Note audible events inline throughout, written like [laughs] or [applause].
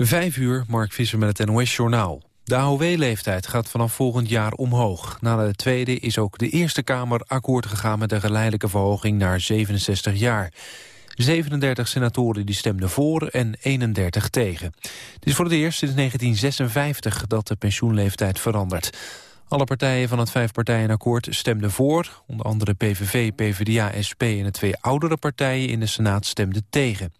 Vijf uur, Mark Visser met het NOS-journaal. De AOW-leeftijd gaat vanaf volgend jaar omhoog. Na de tweede is ook de Eerste Kamer akkoord gegaan... met een geleidelijke verhoging naar 67 jaar. 37 senatoren die stemden voor en 31 tegen. Het is voor het eerst sinds 1956 dat de pensioenleeftijd verandert. Alle partijen van het vijfpartijenakkoord stemden voor. Onder andere PVV, PvdA, SP en de twee oudere partijen in de Senaat stemden tegen.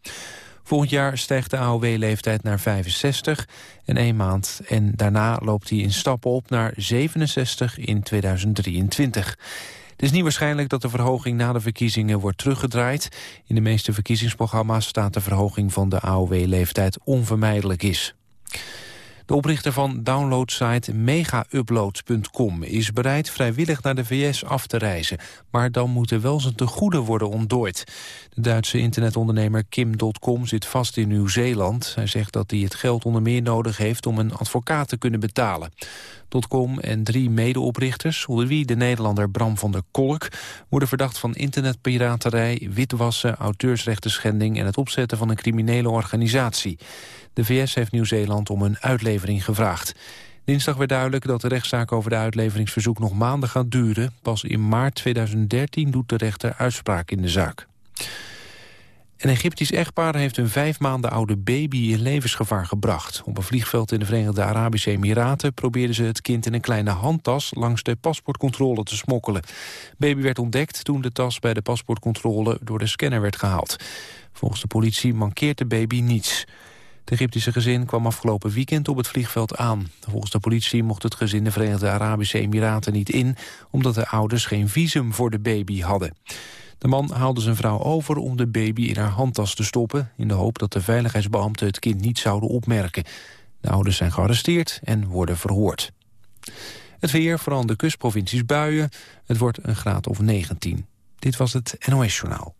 Volgend jaar stijgt de AOW-leeftijd naar 65 en één maand. En daarna loopt hij in stappen op naar 67 in 2023. Het is niet waarschijnlijk dat de verhoging na de verkiezingen wordt teruggedraaid. In de meeste verkiezingsprogramma's staat de verhoging van de AOW-leeftijd onvermijdelijk is. De oprichter van downloadsite megauploads.com is bereid vrijwillig naar de VS af te reizen. Maar dan moeten wel zijn tegoeden worden ontdooid. De Duitse internetondernemer Kim.com zit vast in Nieuw-Zeeland. Hij zegt dat hij het geld onder meer nodig heeft om een advocaat te kunnen betalen. .com en drie medeoprichters, onder wie de Nederlander Bram van der Kolk... worden verdacht van internetpiraterij, witwassen, auteursrechtenschending... en het opzetten van een criminele organisatie. De VS heeft Nieuw-Zeeland om een uitlevering gevraagd. Dinsdag werd duidelijk dat de rechtszaak over de uitleveringsverzoek nog maanden gaat duren. Pas in maart 2013 doet de rechter uitspraak in de zaak. Een Egyptisch echtpaar heeft een vijf maanden oude baby in levensgevaar gebracht. Op een vliegveld in de Verenigde Arabische Emiraten probeerden ze het kind in een kleine handtas langs de paspoortcontrole te smokkelen. Baby werd ontdekt toen de tas bij de paspoortcontrole door de scanner werd gehaald. Volgens de politie mankeert de baby niets. Het Egyptische gezin kwam afgelopen weekend op het vliegveld aan. Volgens de politie mocht het gezin de Verenigde Arabische Emiraten niet in... omdat de ouders geen visum voor de baby hadden. De man haalde zijn vrouw over om de baby in haar handtas te stoppen... in de hoop dat de veiligheidsbeambten het kind niet zouden opmerken. De ouders zijn gearresteerd en worden verhoord. Het weer, vooral de kustprovincies buien. Het wordt een graad of 19. Dit was het NOS Journaal.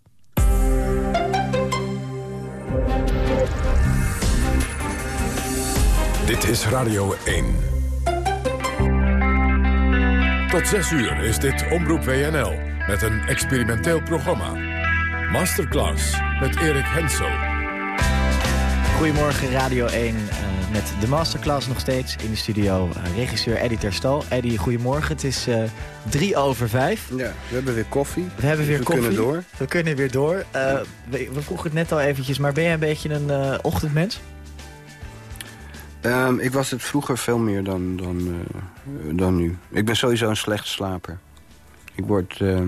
Dit is Radio 1. Tot 6 uur is dit Omroep WNL met een experimenteel programma. Masterclass met Erik Hensel. Goedemorgen Radio 1 uh, eh, met de Masterclass nog steeds in de studio. Uh, regisseur Eddie Terstal. Eddie, goedemorgen. Het is uh, drie over vijf. Ja, we hebben weer koffie. We hebben weer we koffie. We kunnen door. We kunnen weer door. We, we, vroegen het net al eventjes, maar ben jij een beetje een ochtendmens? Um, ik was het vroeger veel meer dan, dan, uh, dan nu. Ik ben sowieso een slecht slaper. Ik word, uh,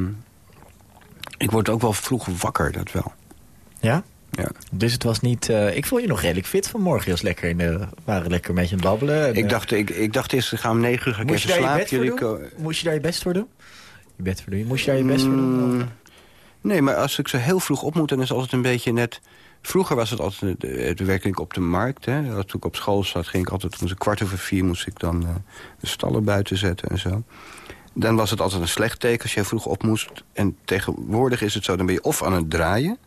ik word ook wel vroeg wakker, dat wel. Ja? Ja. Dus het was niet... Uh, ik vond je nog redelijk fit vanmorgen. Je was lekker in de, waren lekker met je aan het babbelen. En, ik, dacht, ik, ik dacht eerst, ga om negen uur ga ik even slapen. Moest je daar je best voor doen? Je bed voor doen? Moest je daar je best voor doen? Mm, nee, maar als ik zo heel vroeg op moet... dan is het altijd een beetje net Vroeger was het altijd, het werkte ik op de markt. Hè. Toen ik op school zat, ging ik altijd, moest ik kwart over vier moest ik dan uh, de stallen buiten zetten en zo. Dan was het altijd een slecht teken als je vroeg op moest. En tegenwoordig is het zo, dan ben je of aan het draaien.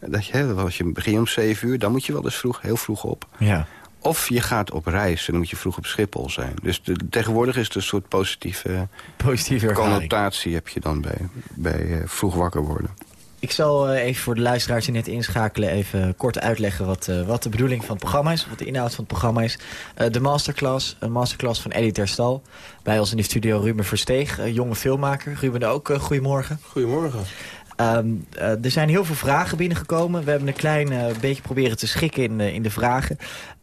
Dat je, als je begint om zeven uur, dan moet je wel eens vroeg, heel vroeg op. Ja. Of je gaat op reis en dan moet je vroeg op Schiphol zijn. Dus de, tegenwoordig is het een soort positieve, positieve connotatie heb je dan bij, bij uh, vroeg wakker worden. Ik zal eh, even voor de luisteraars die net inschakelen... even kort uitleggen wat, uh, wat de bedoeling van het programma is. Wat de inhoud van het programma is. Uh, de masterclass, een masterclass van Eddie Terstal. Bij ons in de studio Ruben Versteeg, jonge filmmaker. Ruben ook, goedemorgen. Goedemorgen. Um, er zijn heel veel vragen binnengekomen. We hebben een klein beetje proberen te schikken in, in de vragen.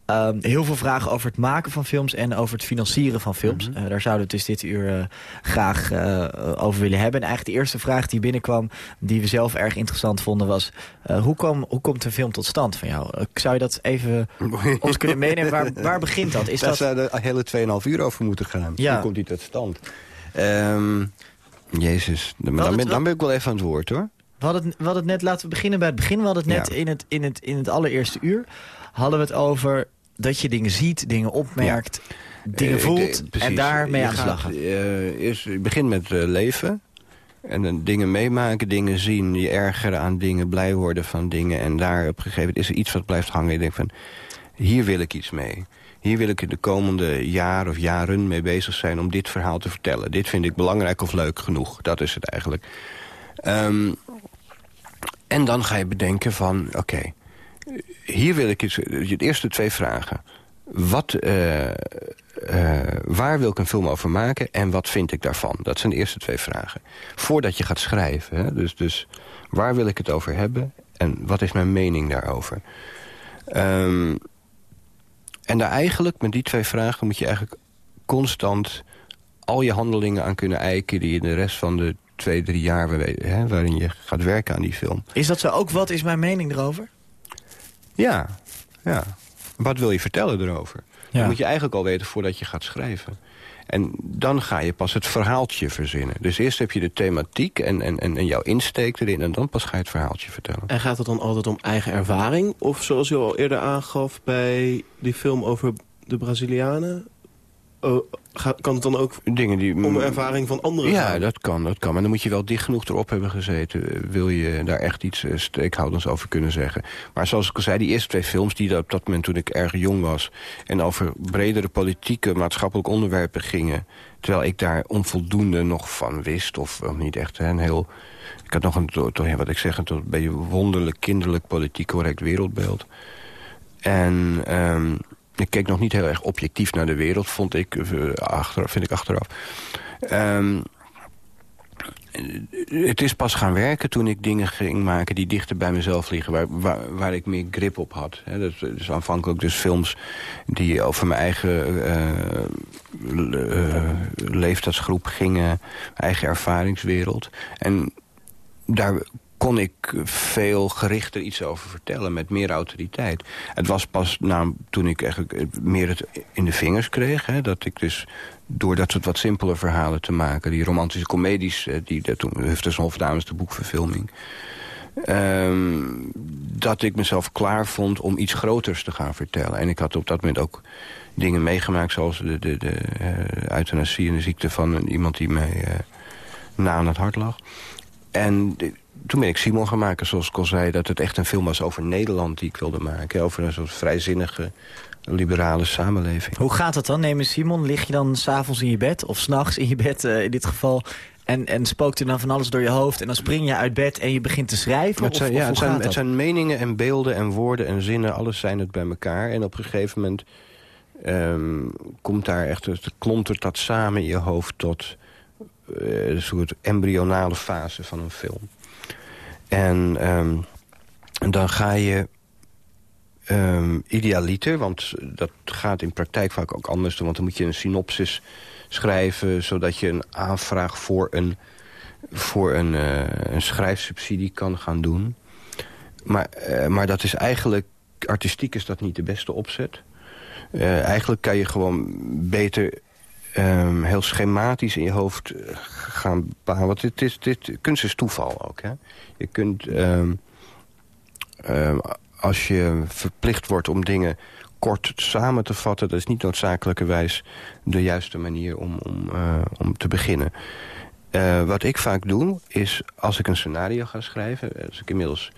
Um, heel veel vragen over het maken van films en over het financieren van films. Mm -hmm. uh, daar zouden we het dus dit uur uh, graag uh, over willen hebben. En eigenlijk de eerste vraag die binnenkwam, die we zelf erg interessant vonden, was... hoe, kom, hoe komt een film tot stand van jou? zou je dat even [laughs] ons kunnen meenemen? Waar, waar begint dat? Is Daar dat... zou de hele 2,5 uur over moeten gaan. Ja. Hoe komt die tot stand? Um, Jezus, dan, dan, ben, dan ben ik wel even aan het woord, hoor. We hadden, het, we hadden het net, laten we beginnen bij het begin. We hadden het net ja. in, het, in, het, in het allereerste uur hadden we het over dat je dingen ziet, dingen opmerkt, ja. dingen voelt uh, en daarmee aan de slag gaat. Uh, eerst, je begint met uh, leven. En dan dingen meemaken, dingen zien, je ergeren aan dingen, blij worden van dingen. En daar op een gegeven moment is er iets wat blijft hangen. Je denkt van, hier wil ik iets mee. Hier wil ik de komende jaar of jaren mee bezig zijn om dit verhaal te vertellen. Dit vind ik belangrijk of leuk genoeg. Dat is het eigenlijk. Um, en dan ga je bedenken van, oké, okay, hier wil ik iets... De eerste twee vragen. Wat, uh, uh, waar wil ik een film over maken en wat vind ik daarvan? Dat zijn de eerste twee vragen. Voordat je gaat schrijven. Hè? Dus, dus waar wil ik het over hebben en wat is mijn mening daarover? Um, en daar eigenlijk, met die twee vragen... moet je eigenlijk constant al je handelingen aan kunnen eiken... die in de rest van de twee, drie jaar waarin je gaat werken aan die film. Is dat zo ook? Wat is mijn mening erover? Ja, ja. Wat wil je vertellen erover? Ja. Dat moet je eigenlijk al weten voordat je gaat schrijven. En dan ga je pas het verhaaltje verzinnen. Dus eerst heb je de thematiek en, en, en jouw insteek erin... en dan pas ga je het verhaaltje vertellen. En gaat het dan altijd om eigen ervaring? Of zoals je al eerder aangaf bij die film over de Brazilianen... Oh, kan het dan ook Dingen die, om ervaring van anderen Ja, dat kan, dat kan. Maar dan moet je wel dicht genoeg erop hebben gezeten. Wil je daar echt iets uh, steekhoudends over kunnen zeggen. Maar zoals ik al zei, die eerste twee films... die op dat moment toen ik erg jong was... en over bredere politieke, maatschappelijke onderwerpen gingen... terwijl ik daar onvoldoende nog van wist. Of, of niet echt een heel... Ik had nog een, toch, wat ik zeg, een beetje wonderlijk, kinderlijk, politiek correct wereldbeeld. En... Um, ik keek nog niet heel erg objectief naar de wereld, vond ik, uh, achteraf, vind ik achteraf. Um, het is pas gaan werken toen ik dingen ging maken die dichter bij mezelf liggen. Waar, waar, ik meer grip op had. Dat, dus aanvankelijk dus films die over mijn eigen uh, uh, leeftijdsgroep gingen. Eigen ervaringswereld. En daar kon ik veel gerichter iets over vertellen met meer autoriteit. Het was pas na, toen ik eigenlijk meer het in de vingers kreeg... Hè, dat ik dus door dat soort wat simpeler verhalen te maken... die romantische comedies, eh, die dat toen Hufters Hof dames de boekverfilming... Um, dat ik mezelf klaar vond om iets groters te gaan vertellen. En ik had op dat moment ook dingen meegemaakt... zoals de, de, de uh, euthanasie en de ziekte van iemand die mij na aan het hart lag. En toen ben ik Simon gaan maken, zoals ik al zei... dat het echt een film was over Nederland die ik wilde maken. Over een soort vrijzinnige, liberale samenleving. Hoe gaat het dan? Neem Simon, lig je dan s'avonds in je bed... of s'nachts in je bed uh, in dit geval... En, en spookt er dan van alles door je hoofd... en dan spring je uit bed en je begint te schrijven? Het zijn, of, ja, het zijn, het zijn, meningen en beelden en woorden en zinnen... alles zijn het bij elkaar. En op een gegeven moment um, komt daar echt... klontert dat samen in je hoofd tot... Uh, een soort embryonale fase van een film. En um, dan ga je um, idealiter, want dat gaat in praktijk vaak ook anders... want dan moet je een synopsis schrijven... zodat je een aanvraag voor een, voor een, uh, een schrijfsubsidie kan gaan doen. Maar, uh, maar dat is eigenlijk... artistiek is dat niet de beste opzet. Eigenlijk kan je gewoon beter um, heel schematisch in je hoofd gaan bepalen. Want dit is, dit, kunst is toeval ook. Hè? Je kunt, um, um, als je verplicht wordt om dingen kort samen te vatten... dat is niet noodzakelijkerwijs de juiste manier om, om, uh, om te beginnen. Uh, wat ik vaak doe, is als ik een scenario ga schrijven... als ik inmiddels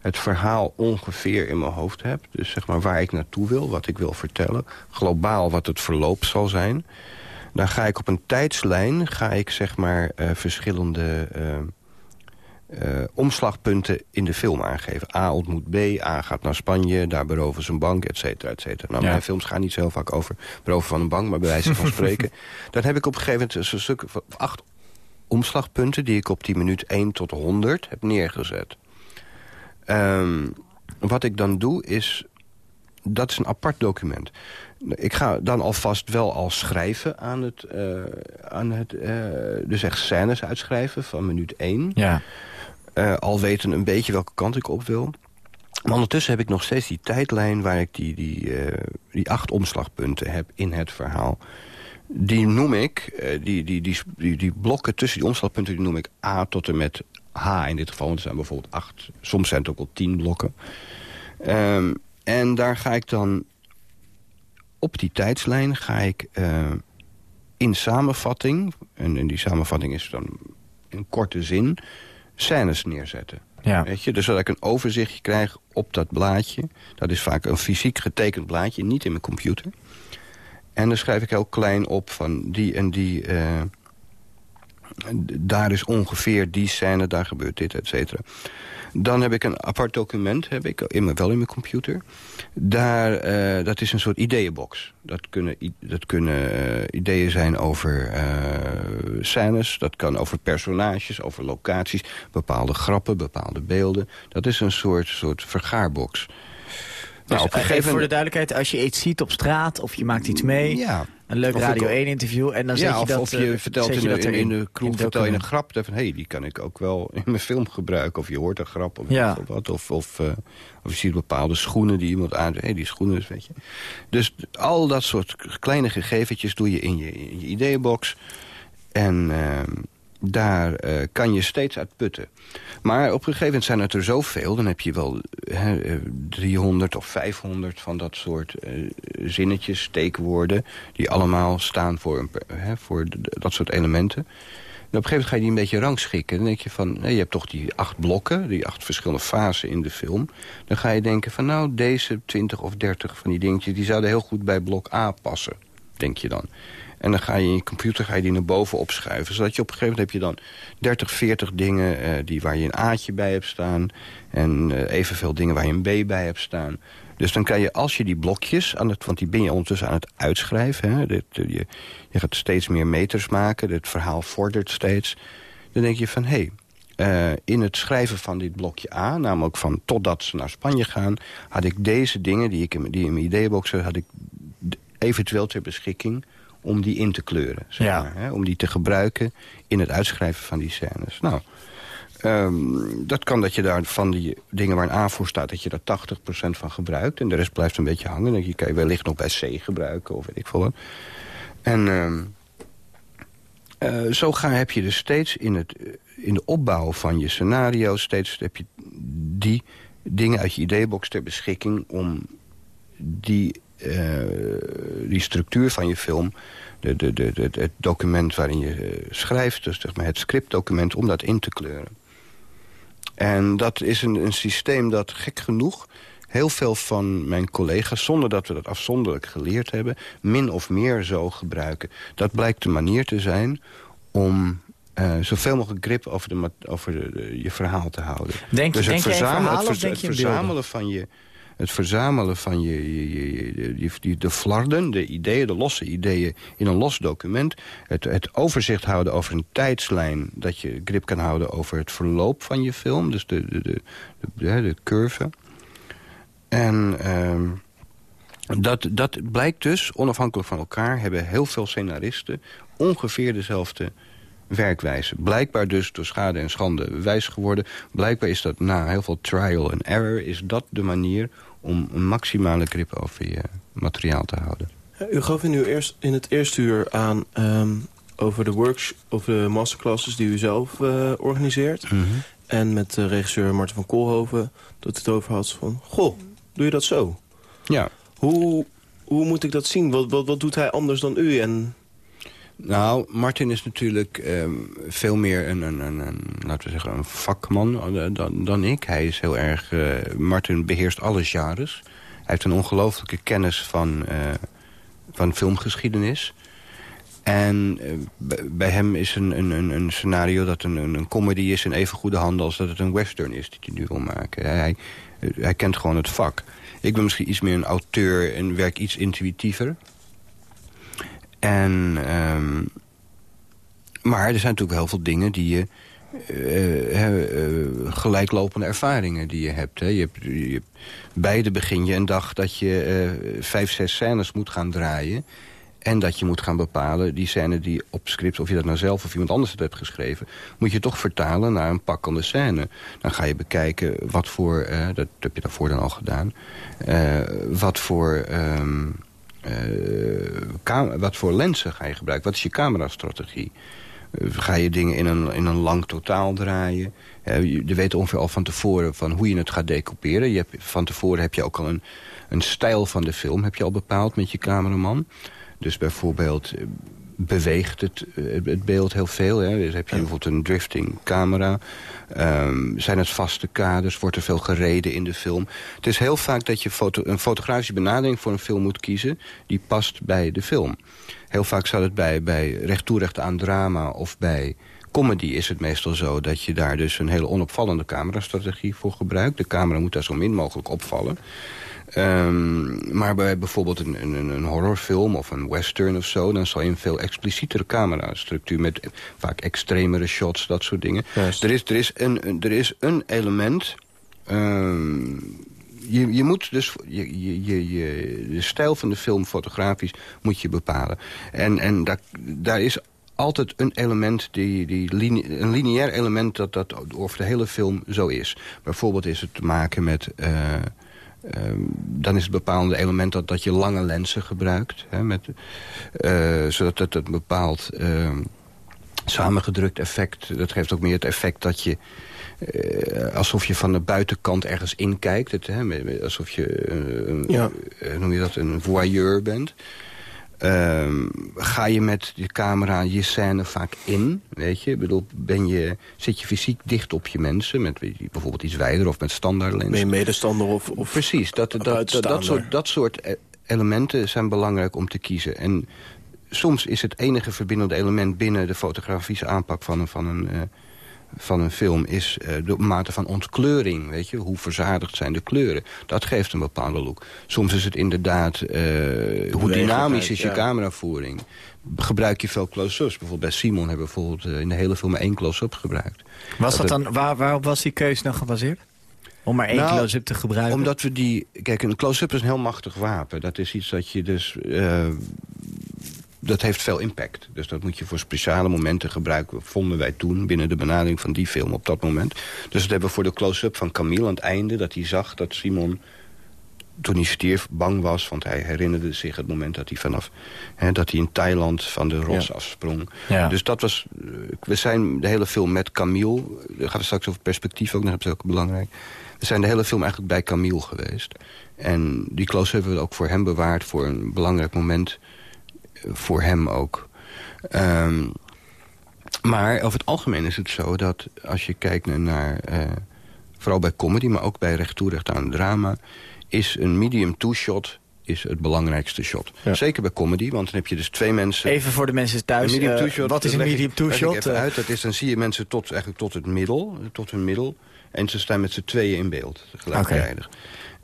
het verhaal ongeveer in mijn hoofd heb... dus zeg maar waar ik naartoe wil, wat ik wil vertellen... globaal wat het verloop zal zijn... dan ga ik op een tijdslijn ga ik zeg maar uh, verschillende uh, omslagpunten in de film aangeven. A ontmoet B, A gaat naar Spanje, daar beroven ze een bank, et cetera, et cetera. Nou, mijn films gaan niet zo vaak over beroven van een bank, maar bij wijze van [laughs] spreken. Dan heb ik op een gegeven moment een stuk acht omslagpunten... die ik op die minuut 1 tot 100 heb neergezet. Um, wat ik dan doe is... Dat is een apart document. Ik ga dan alvast wel al schrijven aan het... Uh, aan het uh, dus echt scènes uitschrijven van minuut 1. Ja. Uh, al weten een beetje welke kant ik op wil. Maar ondertussen heb ik nog steeds die tijdlijn... waar ik die, die, die acht omslagpunten heb in het verhaal. Die noem ik, die, die, die, die, die blokken tussen die omslagpunten... die noem ik A tot en met H in dit geval. Want er zijn bijvoorbeeld acht, soms zijn het ook wel tien blokken. Um, en daar ga ik dan... Op die tijdslijn ga ik in samenvatting... En, en die samenvatting is dan in korte zin scènes neerzetten. Ja. Weet je? Dus dat ik een overzichtje krijg op dat blaadje. Dat is vaak een fysiek getekend blaadje, niet in mijn computer. En dan schrijf ik heel klein op van die en die... Uh, daar is ongeveer die scène, daar gebeurt dit, et cetera. Dan heb ik een apart document, heb ik in, wel in mijn computer. Daar, uh, dat is een soort ideeënbox. Dat kunnen, dat kunnen uh, ideeën zijn over uh, scènes, dat kan over personages, over locaties, bepaalde grappen, bepaalde beelden. Dat is een soort, soort vergaarbox. Nou, dus, nou, voor de duidelijkheid, als je iets ziet op straat of je maakt iets mee... Ja. Een leuk Radio 1-interview en dan zet je dat... of je vertelt in, de, in, in, de kroeg vertel je een grap van... hé, hey, die kan ik ook wel in mijn film gebruiken. Of je hoort een grap of, ja. of wat. Of, of, uh, of je ziet bepaalde schoenen die iemand aan... hé, hey, die schoenen, weet je. Dus al dat soort kleine gegeventjes doe je in je, in je ideeënbox. En... Uh, daar uh, kan je steeds uit putten. Maar op een gegeven moment zijn het er zoveel. Dan heb je wel he, 300 of 500 van dat soort uh, zinnetjes, steekwoorden... die allemaal staan voor, een, voor dat soort elementen. En op een gegeven moment ga je die een beetje rangschikken. Dan denk je van, nee, je hebt toch die acht blokken... die acht verschillende fasen in de film. Dan ga je denken van, nou, deze 20 of 30 van die dingetjes... die zouden heel goed bij blok A passen, denk je dan. En dan ga je in je computer ga je die naar boven opschuiven. Zodat je op een gegeven moment heb je dan 30, 40 dingen uh, die, waar je een A'tje bij hebt staan. En uh, evenveel dingen waar je een B bij hebt staan. Dus dan kan je, als je die blokjes, aan het, want die ben je ondertussen aan het uitschrijven. Hè, dit, eh, je, je gaat steeds meer meters maken, het verhaal vordert steeds. Dan denk je van, hé, hey, in het schrijven van dit blokje A, namelijk van totdat ze naar Spanje gaan... had ik deze dingen die ik in mijn ideebox had ik eventueel ter beschikking om die in te kleuren. Zeg maar, hè, om die te gebruiken in het uitschrijven van die scènes. Nou, um, dat kan dat je daar van die dingen waar een A voor staat... dat je daar 80% van gebruikt. En de rest blijft een beetje hangen. Dan denk je, kan je wellicht nog bij C gebruiken of weet ik veel wat. En um, uh, zo ga, heb je dus steeds in, het, in de opbouw van je scenario... steeds heb je die dingen uit je ideebox ter beschikking... om die die structuur van je film... De, de, de, de, het document waarin je eh, schrijft, dus zeg maar het scriptdocument... om dat in te kleuren. En dat is een, een systeem dat gek genoeg heel veel van mijn collega's... zonder dat we dat afzonderlijk geleerd hebben... min of meer zo gebruiken. Dat blijkt de manier te zijn om uh, zoveel mogelijk grip over, de, over de, je verhaal te houden. Denk, dus denk het verzamelen, het, het, het verzamelen van je het verzamelen van je, je, je, de flarden, de ideeën, de losse ideeën in een los document. Het, het overzicht houden over een tijdslijn, dat je grip kan houden over het verloop van je film. Dus de, de, de, de, de curve. En uh, dat, dat blijkt dus, onafhankelijk van elkaar, hebben heel veel scenaristen ongeveer dezelfde werkwijze. Blijkbaar dus door schade en schande wijs geworden. Blijkbaar is dat na heel veel trial en error... is dat de manier om een maximale grip over je materiaal te houden. U gaf in, uw eerst, in het eerste uur aan um, over de workshops of de masterclasses die u zelf uh, organiseert. Mm -hmm. En met de regisseur Martin van Koolhoven dat het over had van... Goh, doe je dat zo? Ja. Hoe, hoe moet ik dat zien? Wat, wat, wat doet hij anders dan u? En nou, Martin is natuurlijk um, veel meer een, een, een, laten we zeggen, een vakman uh, dan, dan ik. Hij is heel erg... Uh, Martin beheerst alle genres. Hij heeft een ongelooflijke kennis van, uh, van filmgeschiedenis. En bij hem is een, een, een, scenario dat een, een, comedy is in even goede handen... als dat het een western is die hij nu wil maken. Hij, hij kent gewoon het vak. Ik ben misschien iets meer een auteur en werk iets intuïtiever. En, um, maar er zijn natuurlijk heel veel dingen die je... Uh, uh, gelijklopende ervaringen die je hebt. Hè. Je hebt, je, beide begin je een dag dat je vijf, zes scènes moet gaan draaien. En dat je moet gaan bepalen, die scène die op script... of je dat nou zelf of iemand anders het hebt geschreven... moet je toch vertalen naar een pakkende scène. Dan ga je bekijken wat voor... dat heb je daarvoor dan al gedaan... wat voor... Um, uh, wat voor lenzen ga je gebruiken? Wat is je camerastrategie? Uh, ga je dingen in een, in een lang totaal draaien? Uh, je weet ongeveer al van tevoren van hoe je het gaat decouperen. Je hebt, van tevoren heb je ook al een, een stijl van de film heb je al bepaald met je cameraman. Dus bijvoorbeeld beweegt het, het beeld heel veel. Hè? Dus heb je bijvoorbeeld een drifting camera. Um, zijn het vaste kaders? Wordt er veel gereden in de film? Het is heel vaak dat je foto een fotografische benadering voor een film moet kiezen... die past bij de film. Heel vaak zou het bij, bij recht toerecht aan drama of bij comedy is het meestal zo dat je daar dus een hele onopvallende camerastrategie voor gebruikt. De camera moet daar zo min mogelijk opvallen. Um, maar bij bijvoorbeeld een, een, een, horrorfilm of een western of zo... dan zal je een veel explicietere camerastructuur... met vaak extremere shots, dat soort dingen. Er, is, er, is een, er is een element... Um, je, je moet dus je, je, je, de stijl van de film fotografisch moet je bepalen. En, en daar, daar is altijd een element, die, die een lineair element... dat dat over de hele film zo is. Bijvoorbeeld is het te maken met... Uh, um, dan is het bepaalde element dat, dat je lange lenzen gebruikt. Hè, met, uh, zodat het een bepaald uh, samengedrukt effect... dat geeft ook meer het effect dat je... Uh, alsof je van de buitenkant ergens inkijkt. Het, hè, alsof je, uh, ja. noem je dat, een voyeur bent. Um, ga je met de camera je scène vaak in, weet je? Ik bedoel, ben je, zit je fysiek dicht op je mensen... met bijvoorbeeld iets wijder of met standaardlens? Ben je medestander of, of Precies, dat, dat, dat, dat, soort, dat soort e-, elementen zijn belangrijk om te kiezen. En soms is het enige verbindende element binnen de fotografische aanpak van een, van een, uh, van een film is uh, de mate van ontkleuring. Weet je? Hoe verzadigd zijn de kleuren. Dat geeft een bepaalde look. Soms is het inderdaad... Uh, hoe dynamisch is je ja. cameravoering. Gebruik je veel close-ups. Bijvoorbeeld bij Simon hebben we bijvoorbeeld uh, in de hele film maar één close-up gebruikt. Was dat, dat dan, waar, waarop was die keuze dan gebaseerd? Om maar één nou, close-up te gebruiken? Omdat we die... Kijk, een close-up is een heel machtig wapen. Dat is iets dat je dus dat heeft veel impact. Dus dat moet je voor speciale momenten gebruiken, vonden wij toen... binnen de benadering van die film op dat moment. Dus dat hebben we voor de close-up van Camille aan het einde... dat hij zag dat Simon toen hij stierf bang was, want hij herinnerde zich het moment dat hij vanaf hè, dat hij in Thailand van de rots ja. afsprong. Ja. Dus dat was, we zijn de hele film met Camille, daar gaan we straks over perspectief ook dat is ook belangrijk. We zijn de hele film eigenlijk bij Camille geweest. En die close hebben we ook voor hem bewaard voor een belangrijk moment voor hem ook. Um, maar over het algemeen is het zo dat als je kijkt naar... Uh, vooral bij comedy, maar ook bij recht toe aan drama... is een medium two-shot is het belangrijkste shot. Ja. Zeker bij comedy, want dan heb je dus twee mensen... Even voor de mensen thuis, medium uh, shot, wat is een medium two-shot? even uit, dat is, dan zie je mensen tot, eigenlijk tot het middel, tot hun middel... en ze staan met z'n tweeën in beeld, gelijktijdig.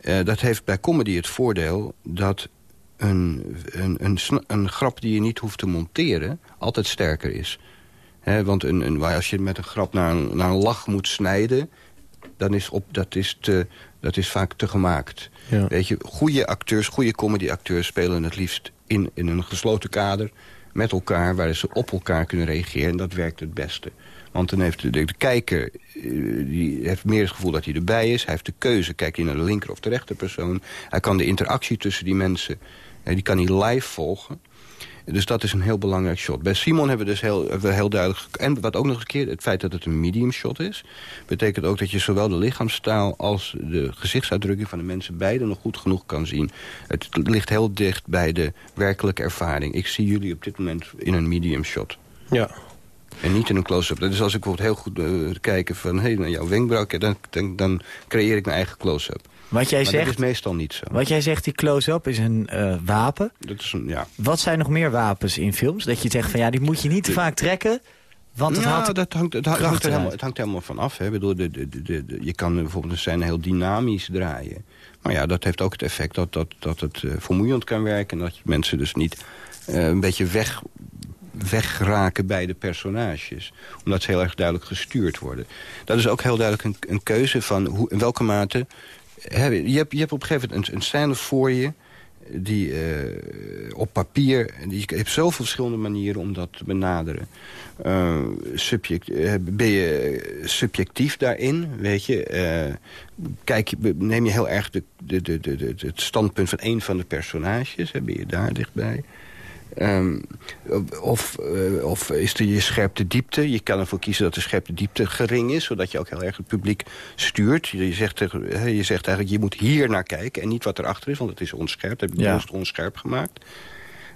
Okay. Uh, dat heeft bij comedy het voordeel dat een, een, een, een, grap die je niet hoeft te monteren altijd sterker is. He, want een, een, als je met een grap naar een, naar een lach moet snijden... dan is op, dat, is te, dat is vaak te gemaakt. Ja. Weet je, goede acteurs, goede comedyacteurs spelen het liefst in, in een gesloten kader... met elkaar, waar ze op elkaar kunnen reageren. En dat werkt het beste. Want dan heeft de, de, de, kijker eh, die heeft meer het gevoel dat hij erbij is. Hij heeft de keuze, kijk je naar de linker of de rechter persoon. Hij kan de interactie tussen die mensen die kan hij live volgen. Dus dat is een heel belangrijk shot. Bij Simon hebben we dus heel, we heel duidelijk... En wat ook nog een keer, het feit dat het een medium shot is... betekent ook dat je zowel de lichaamstaal als de gezichtsuitdrukking van de mensen... beide nog goed genoeg kan zien. Het ligt heel dicht bij de werkelijke ervaring. Ik zie jullie op dit moment in een medium shot. Ja. En niet in een close-up. Dus als ik bijvoorbeeld heel goed uh, kijken van... hé, hey, naar jouw wenkbrauw, dan, dan, dan creëer ik mijn eigen close-up. Wat jij maar zegt, dat is meestal niet zo. Wat jij zegt, die close-up is een uh, wapen. Dat is een, ja. Wat zijn nog meer wapens in films? Dat je zegt van ja, die moet je niet te vaak trekken. Want het, ja, dat hangt, het, hangt er helemaal, het hangt helemaal van af. Hè. Bedoel, de, de, de, de, je kan bijvoorbeeld een scène heel dynamisch draaien. Maar ja, dat heeft ook het effect dat, dat, dat het uh, vermoeiend kan werken. En dat mensen dus niet uh, een beetje weg, wegraken bij de personages. Omdat ze heel erg duidelijk gestuurd worden. Dat is ook heel duidelijk een, een keuze van hoe, in welke mate je, hebt, je hebt op een gegeven moment een, scène voor je die uh, op papier... Je hebt zoveel verschillende manieren om dat te benaderen. Uh, subject, uh, ben je subjectief daarin, weet je? kijk, neem je heel erg de, de, de, het standpunt van een van de personages. Ben je daar dichtbij? Um, of, uh, of is er je scherpte diepte? Je kan ervoor kiezen dat de scherpte diepte gering is... zodat je ook heel erg het publiek stuurt. Je zegt, je zegt eigenlijk, je moet hier naar kijken... en niet wat erachter is, want het is onscherp. Dat heb je ja. onscherp gemaakt.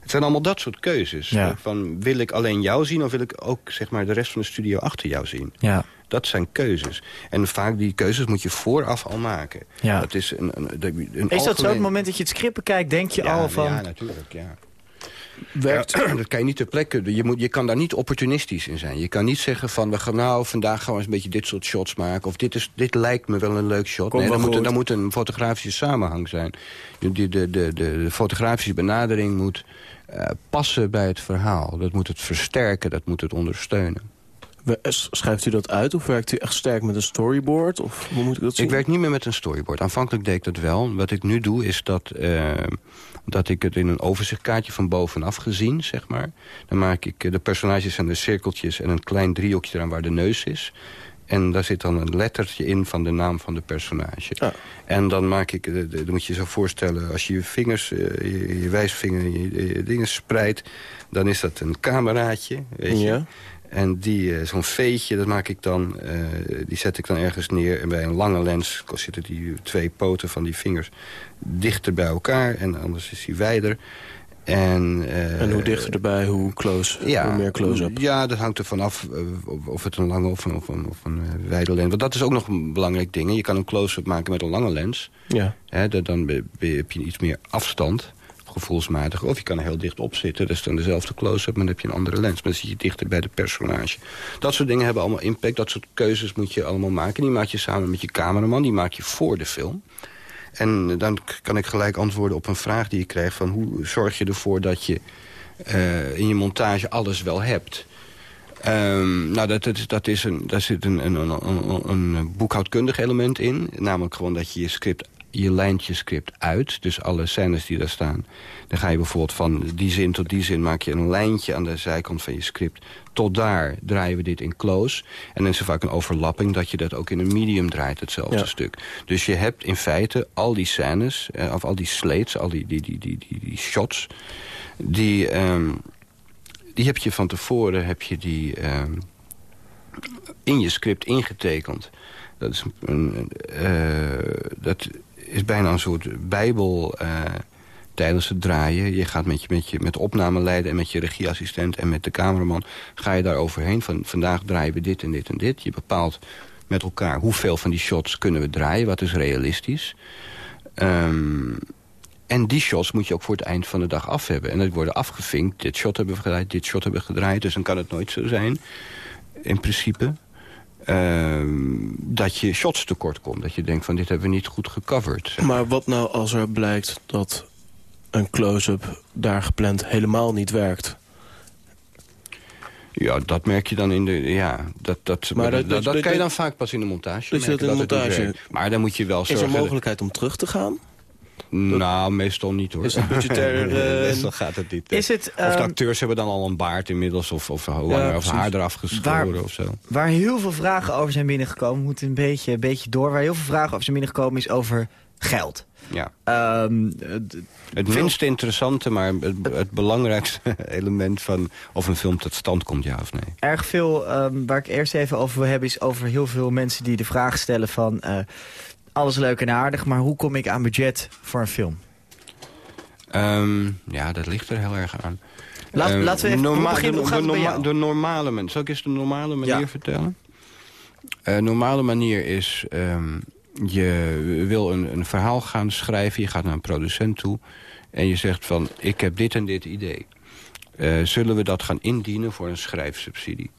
Het zijn allemaal dat soort keuzes. Ja. Van, wil ik alleen jou zien of wil ik ook zeg maar, de rest van de studio achter jou zien? Ja. Dat zijn keuzes. En vaak die keuzes moet je vooraf al maken. Ja. Dat is een, een, een is dat zo? Op het moment dat je het script kijkt, denk je ja, al van... Ja, natuurlijk, ja. Werkt... Ja, [clears throat] dat kan je niet ter plekke. Je, moet, je kan daar niet opportunistisch in zijn. Je kan niet zeggen van, we gaan nou, vandaag gaan we eens een beetje dit soort shots maken. Of dit, is, dit lijkt me wel een leuk shot. Nee, dan moet, dan moet een fotografische samenhang zijn. De, de, de, de, de fotografische benadering moet eh, passen bij het verhaal. Dat moet het versterken, dat moet het ondersteunen. We- eh, Schrijft u dat uit of werkt u echt sterk met een storyboard? Of hoe moet ik dat zien? Ik werk niet meer met een storyboard. Aanvankelijk deed ik dat wel. Wat ik nu doe is dat, dat ik het in een overzichtkaartje van bovenaf gezien, zeg maar. Dan maak ik eh, de personages en de cirkeltjes en een klein driehoekje eraan waar de neus is. En daar zit dan een lettertje in van de naam van de personage. Ah. En dan maak ik, eh, dan moet je je zo voorstellen... als je je vingers, eh, je, je wijsvinger, je, je dingen spreidt... dan is dat een cameraatje, weet je. Ja. En die, eh, zo'n veetje, dat maak ik dan, eh, die zet ik dan ergens neer. En bij een lange lens zitten die twee poten van die vingers dichter bij elkaar. En anders is die wijder. En, eh, En hoe dichter erbij, hoe close, hoe meer close-up. Ja, dat hangt er vanaf eh, of- het een lange of een, of een, of een wijde lens. Want dat is ook nog een belangrijk ding. hè. Je kan een close-up maken met een lange lens. Ja. Hè, dan be- heb je iets meer afstand, gevoelsmatig. Of je kan heel dicht op zitten. Dat is dan dezelfde close-up, maar dan heb je een andere lens. Maar dan zit je dichter bij de personage. Dat soort dingen hebben allemaal impact. Dat soort keuzes moet je allemaal maken. Die maak je samen met je cameraman. Die maak je voor de film. En dan k- kan ik gelijk antwoorden op een vraag die je krijgt... van hoe zorg je ervoor dat je eh, in je montage alles wel hebt... Ehm, nou, dat, dat, dat is een, daar zit een, een, een, een boekhoudkundig element in. Namelijk gewoon dat je je script, je lijntje script uit. Dus alle scènes die daar staan. Dan ga je bijvoorbeeld van die zin tot die zin... maak je een lijntje aan de zijkant van je script. Tot daar draaien we dit in close. En dan is er vaak een overlapping dat je dat ook in een medium draait, hetzelfde Ja. stuk. Dus je hebt in feite al die scènes, eh, of al die slates, al die, die, die, die, die, die shots... die... ehm, die heb je van tevoren heb je die, ehm, in je script ingetekend. Dat is, een, een, eh, dat is bijna een soort bijbel eh, tijdens het draaien. Je gaat met, je, met, je, met de opnameleider en met je regieassistent en met de cameraman... ga je daar overheen van vandaag draaien we dit en dit en dit. Je bepaalt met elkaar hoeveel van die shots kunnen we draaien. Wat is realistisch. Ehm, en die shots moet je ook voor het eind van de dag af hebben. En dat worden afgevinkt. Dit shot hebben we gedraaid, dit shot hebben we gedraaid. Dus dan kan het nooit zo zijn, in principe... ehm, dat je shots tekort komt. Dat je denkt van dit hebben we niet goed gecoverd. Maar wat nou als er blijkt dat een close-up daar gepland helemaal niet werkt? Ja, dat merk je dan in de... Ja, dat, dat, Maar dat- dat, kan je dan vaak pas in de montage je dat in de montage-. Maar dan moet je wel Is er zorgen... mogelijkheid om terug te gaan? Nou, meestal niet hoor. Is het budgetair, [laughs] eh, meestal gaat het niet. Is het, of de ehm, acteurs hebben dan al een baard inmiddels... of, of, langer, of haar eraf geschoren Waar- of zo. Waar heel veel vragen over zijn binnengekomen, we moeten een beetje, een beetje door. Waar heel veel vragen over zijn binnengekomen is over geld. Ja. Ehm, eh, Het minst interessante, maar het, het belangrijkste [laughs] element van of een film tot stand komt, ja of nee. erg veel, ehm, waar ik eerst even over wil hebben... is over heel veel mensen die de vraag stellen van... eh, alles leuk en aardig, maar hoe kom ik aan budget voor een film? Ehm, ja, dat ligt er heel erg aan. Laat- Ehm, laten we even- norma- hoe de, gaat de norma- normale manier. Zal ik eens de normale manier Ja. vertellen? Eh normale manier is... ehm, je wil een, een verhaal gaan schrijven. Je gaat naar een producent toe. En je zegt van, ik heb dit en dit idee. Eh, zullen we dat gaan indienen voor een schrijfsubsidie?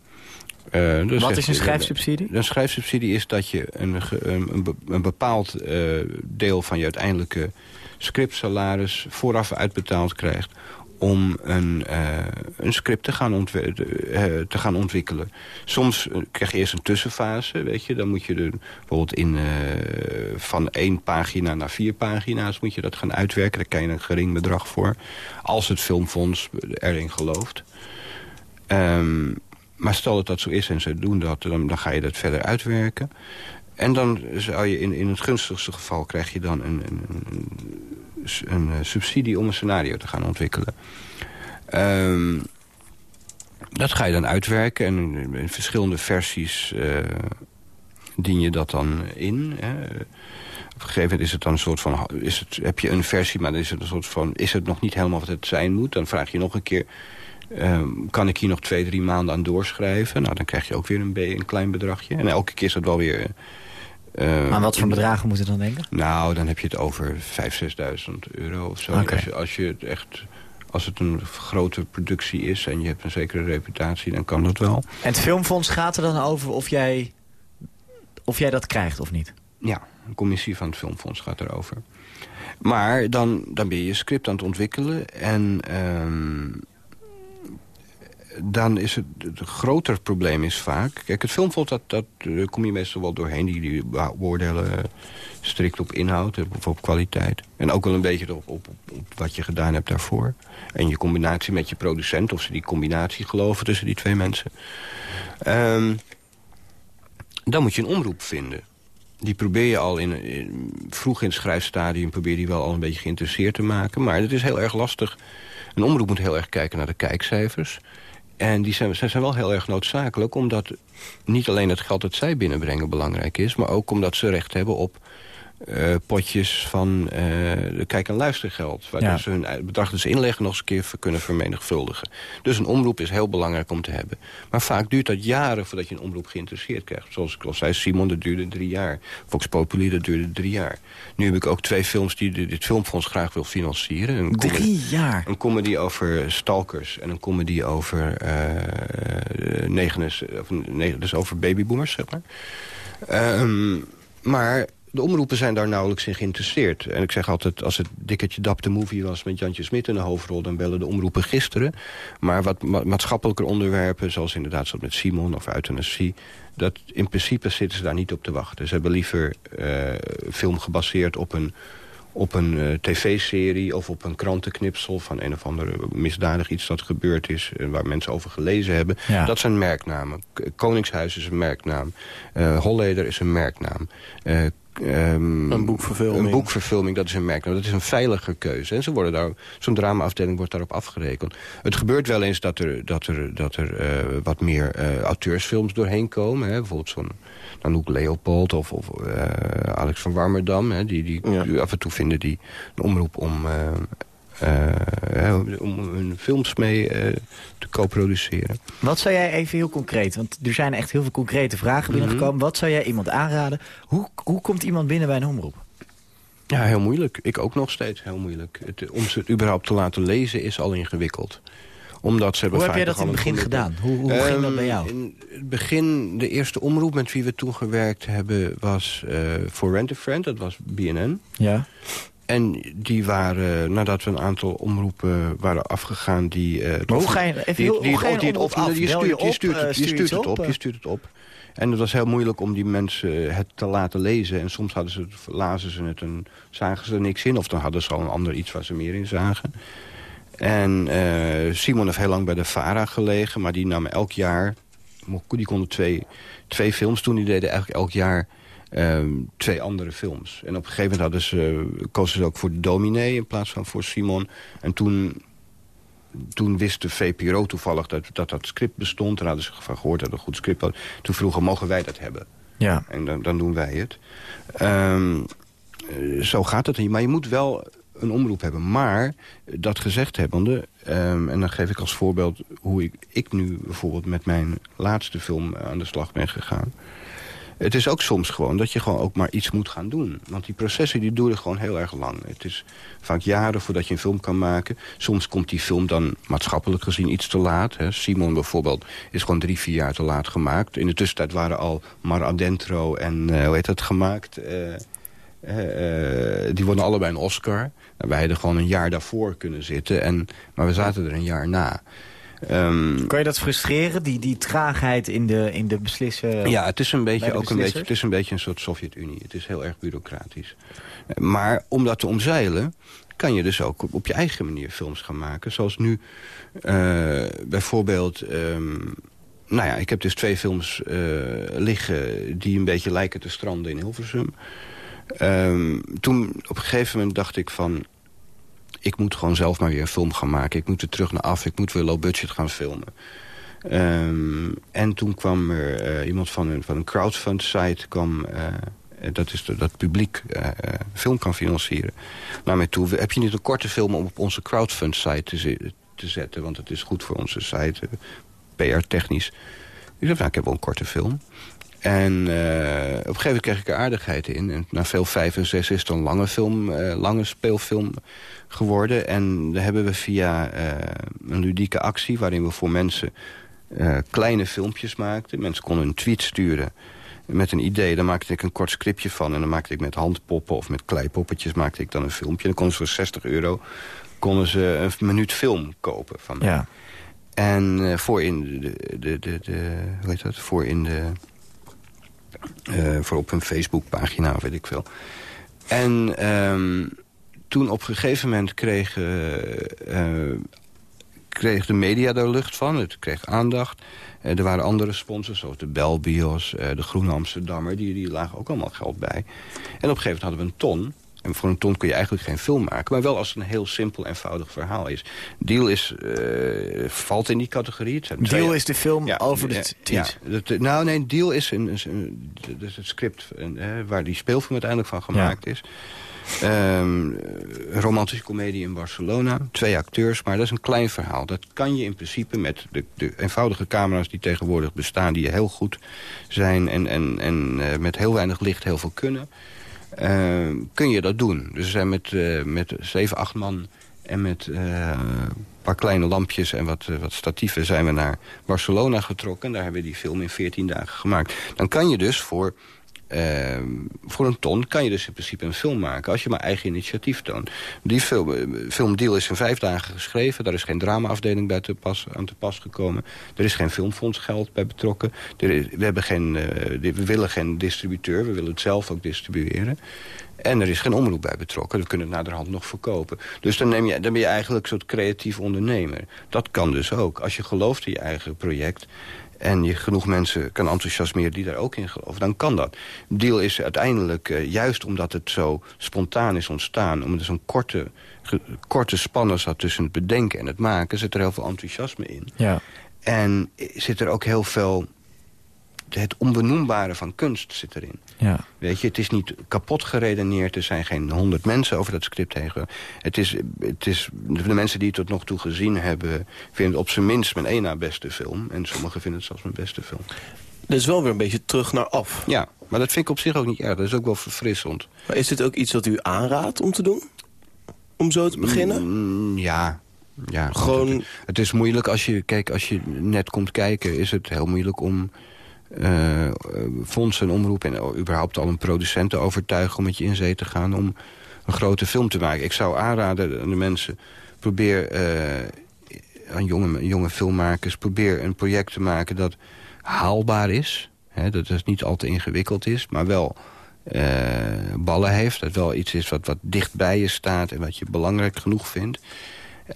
Eh, dan Wat is een schrijfsubsidie? Een schrijfsubsidie is dat je een, een, een be- een bepaald eh, deel van je uiteindelijke scriptsalaris vooraf uitbetaald krijgt om een, eh, een script te gaan, te gaan ontwikkelen. Soms krijg je eerst een tussenfase, weet je. Dan moet je er bijvoorbeeld in, van één pagina naar vier pagina's moet je dat gaan uitwerken. Daar krijg je een gering bedrag voor. Als het filmfonds erin gelooft. Ehm, maar stel dat dat zo is en ze doen dat, dan, ga je dat verder uitwerken. En dan zou je in, in het gunstigste geval krijg je dan een, een, een, een, subsidie om een scenario te gaan ontwikkelen. Ehm, dat ga je dan uitwerken en in, in verschillende versies eh, dien je dat dan in. Hè. Op een gegeven moment is het dan een soort van... Is het, heb je een versie, maar dan is het een soort van... Is het nog niet helemaal wat het zijn moet? Dan vraag je nog een keer... ehm, kan ik hier nog twee, drie maanden aan doorschrijven? Nou, dan krijg je ook weer een, een klein bedragje. En elke keer is dat wel weer... eh, Aan wat voor bedragen moeten we dan denken? Nou, dan heb je het over 5.000, 6.000 euro of zo. Als, je, als je het echt als het een grote productie is en je hebt een zekere reputatie, dan kan dat wel. En het filmfonds gaat er dan over of jij, of jij dat krijgt of niet? Ja, een commissie van het filmfonds gaat erover. Maar dan, dan ben je je script aan het ontwikkelen en... Ehm, dan is het, het groter probleem is vaak... Kijk, het filmfonds, dat, dat daar kom je meestal wel doorheen. Die, die beoordelen strikt op inhoud of op kwaliteit. En ook wel een beetje op, op, wat je gedaan hebt daarvoor. En je combinatie met je producent, of ze die combinatie geloven tussen die twee mensen. Um, dan moet je een omroep vinden. Die probeer je al in, vroeg in het schrijfstadium... probeer die wel al een beetje geïnteresseerd te maken. Maar het is heel erg lastig. Een omroep moet heel erg kijken naar de kijkcijfers. En die zijn, zijn wel heel erg noodzakelijk... omdat niet alleen het geld dat zij binnenbrengen belangrijk is... maar ook omdat ze recht hebben op uh, potjes van uh, kijk- en luistergeld. Waar ja. ze hun bedrag dus inleggen nog eens een keer kunnen vermenigvuldigen. Dus een omroep is heel belangrijk om te hebben. Maar vaak duurt dat jaren voordat je een omroep geïnteresseerd krijgt. Zoals ik al zei, Simon, dat duurde drie jaar. Vox Populi, dat duurde drie jaar. Nu heb ik ook twee films die dit filmfonds graag wil financieren. Een drie comedy, jaar? Een comedy over stalkers en een comedy over, uh, of, nee, dus over babyboomers, zeg maar. Um, maar de omroepen zijn daar nauwelijks in geïnteresseerd. En ik zeg altijd, als het Dikketje Dap de movie was... met Jantje Smit in de hoofdrol, dan bellen de omroepen gisteren. Maar wat ma maatschappelijke onderwerpen, zoals inderdaad zoals met Simon of euthanasie... dat in principe zitten ze daar niet op te wachten. Ze hebben liever uh, film gebaseerd op een op een uh, tv-serie of op een krantenknipsel... van een of ander misdadig iets dat gebeurd is... en waar mensen over gelezen hebben. Ja. Dat zijn merknamen. Koningshuis is een merknaam. Uh, Holleder is een merknaam. Um, een boekverfilming. Een boekverfilming, dat is een merk. Dat is een veilige keuze. En ze worden daar, zo'n dramaafdeling wordt daarop afgerekend. Het gebeurt wel eens dat er, dat er, dat er uh, wat meer uh, auteursfilms doorheen komen. Hè? Bijvoorbeeld zo'n Anouk Leopold of, of uh, Alex van Warmerdam. Hè? Die, die, ja. die, af en toe vinden die een omroep om uh, om hun films mee uh, te co-produceren. Wat zou jij even heel concreet, want er zijn echt heel veel concrete vragen binnengekomen. Mm -hmm. Wat zou jij iemand aanraden? Hoe, hoe komt iemand binnen bij een omroep? Ja, heel moeilijk. Ik ook nog steeds heel moeilijk. Het, om ze het überhaupt te laten lezen is al ingewikkeld omdat ze hoe heb jij dat in het begin gedaan? Hoe, hoe um, ging dat bij jou? In het begin, de eerste omroep met wie we toen gewerkt hebben... was uh, For Rent a Friend, dat was BNN. Ja. En die waren, nadat we een aantal omroepen waren afgegaan... Die, uh, ga je, die, die, op, af? Je stuurt, je, stuurt, je het op, je stuurt het op. En het was heel moeilijk om die mensen het te laten lezen. En soms hadden ze het, lazen ze het en zagen ze er niks in. Of dan hadden ze al een ander iets waar ze meer in zagen. En uh, Simon heeft heel lang bij de VARA gelegen. Maar die nam elk jaar... Die konden twee, twee films doen. Die deden eigenlijk elk jaar um, twee andere films. En op een gegeven moment hadden ze, kozen ze ook voor dominee in plaats van voor Simon. En toen, toen wist de VPRO toevallig dat, dat dat script bestond. En hadden ze van gehoord dat het een goed script was. Toen vroegen, mogen wij dat hebben? Ja. En dan, dan doen wij het. Um, zo gaat het. Maar je moet wel een omroep hebben. Maar, dat gezegd hebbende... Um, en dan geef ik als voorbeeld hoe ik, ik nu bijvoorbeeld met mijn laatste film aan de slag ben gegaan. Het is ook soms gewoon dat je gewoon ook maar iets moet gaan doen. Want die processen die duren gewoon heel erg lang. Het is vaak jaren voordat je een film kan maken. Soms komt die film dan maatschappelijk gezien iets te laat. Hè. Simon bijvoorbeeld is gewoon drie, vier jaar te laat gemaakt. In de tussentijd waren al Mar Adentro en uh, hoe heet dat gemaakt... Uh, uh, die wonnen allebei een Oscar. Nou, wij hadden gewoon een jaar daarvoor kunnen zitten. En, maar we zaten er een jaar na. Um, kan je dat frustreren, die, die traagheid in de, in de beslissen? Ja, het is een beetje ook een beetje, het is een beetje een soort Sovjet-Unie. Het is heel erg bureaucratisch. Maar om dat te omzeilen, kan je dus ook op, op je eigen manier films gaan maken. Zoals nu uh, bijvoorbeeld... Um, nou ja, ik heb dus twee films uh, liggen die een beetje lijken te stranden in Hilversum. Um, toen op een gegeven moment dacht ik van ik moet gewoon zelf maar weer een film gaan maken. Ik moet er terug naar af. Ik moet weer low budget gaan filmen. Um, en toen kwam er uh, iemand van een, van een crowdfund site... kwam, uh, dat is dat publiek uh, film kan financieren. Naar mij toe, heb je niet een korte film om op onze crowdfund site te, te zetten? Want het is goed voor onze site, PR-technisch. Ik zei, nou, ik heb wel een korte film. En op een gegeven moment kreeg ik er aardigheid in. En na veel vijf en zes is het een lange, film, lange speelfilm geworden. En daar hebben we via uh, een ludieke actie... waarin we voor mensen kleine filmpjes maakten. Mensen konden een tweet sturen met een idee. Daar maakte ik een kort scriptje van. En dan maakte ik met handpoppen of met kleipoppetjes maakte ik dan een filmpje. Dan konden ze voor 60 euro konden ze een minuut film kopen van mij. Ja. En uh, voor in de, de, de, de, hoe heet dat? Voor in de, uh, voor op een Facebookpagina, weet ik veel. En um, toen op een gegeven moment kreeg, uh, kreeg de media daar lucht van. Het kreeg aandacht. er waren andere sponsors, zoals de Belbios, de Groene Amsterdammer. Die, die lagen ook allemaal geld bij. En op een gegeven moment hadden we een ton. En voor een ton kun je eigenlijk geen film maken. Maar wel als het een heel simpel, eenvoudig verhaal is. Deal is, uh, valt in die categorie. Deal twee... is de film ja, over de tweet. Ja, dat, nou nee, Deal is, een, een, is het script een, waar die speelfilm uiteindelijk van gemaakt is. Um, romantische komedie in Barcelona. Twee acteurs, maar dat is een klein verhaal. Dat kan je in principe met de, de eenvoudige camera's die tegenwoordig bestaan... die heel goed zijn en, en, en uh, met heel weinig licht heel veel kunnen... Uh, kun je dat doen. Dus we zijn met, uh, met 7, 8 man en met uh, een paar kleine lampjes en wat, wat statieven zijn we naar Barcelona getrokken. En daar hebben we die film in 14 dagen gemaakt. Dan kan je dus voor uh, voor een ton kan je dus in principe een film maken... als je maar eigen initiatief toont. Die film, uh, filmdeal is in vijf dagen geschreven. Daar is geen dramaafdeling bij te aan te pas gekomen. Er is geen filmfondsgeld bij betrokken. Er is, we, hebben geen, uh, we willen geen distributeur. We willen het zelf ook distribueren. En er is geen omroep bij betrokken. We kunnen het naderhand nog verkopen. Dus dan, neem je, dan ben je eigenlijk een soort creatief ondernemer. Dat kan dus ook. Als je gelooft in je eigen project en je genoeg mensen kan enthousiasmeren die daar ook in geloven, dan kan dat. Deal is uiteindelijk, uh, juist omdat het zo spontaan is ontstaan... omdat er zo'n korte, korte spannen zat tussen het bedenken en het maken... zit er heel veel enthousiasme in. Ja. En zit er ook heel veel het onbenoembare van kunst zit erin. Ja. Weet je, het is niet kapot geredeneerd. Er zijn geen honderd mensen over dat script heen. Het is, het is, de mensen die het tot nog toe gezien hebben... vinden het op zijn minst mijn één na beste film. En sommigen vinden het zelfs mijn beste film. Dat is wel weer een beetje terug naar af. Ja, maar dat vind ik op zich ook niet erg. Dat is ook wel verfrissend. Maar is dit ook iets wat u aanraadt om te doen? Om zo te beginnen? Mm, ja, ja, gewoon... Het, het, is moeilijk als je, kijk, als je net komt kijken... is het heel moeilijk om uh, fondsen en omroep... en überhaupt al een producent te overtuigen om met je in zee te gaan... om een grote film te maken. Ik zou aanraden aan de mensen... probeer uh, aan jonge, jonge filmmakers... probeer een project te maken dat haalbaar is. Dat het niet al te ingewikkeld is, maar wel... Uh, ballen heeft. Dat wel iets is wat, wat dicht bij je staat en wat je belangrijk genoeg vindt.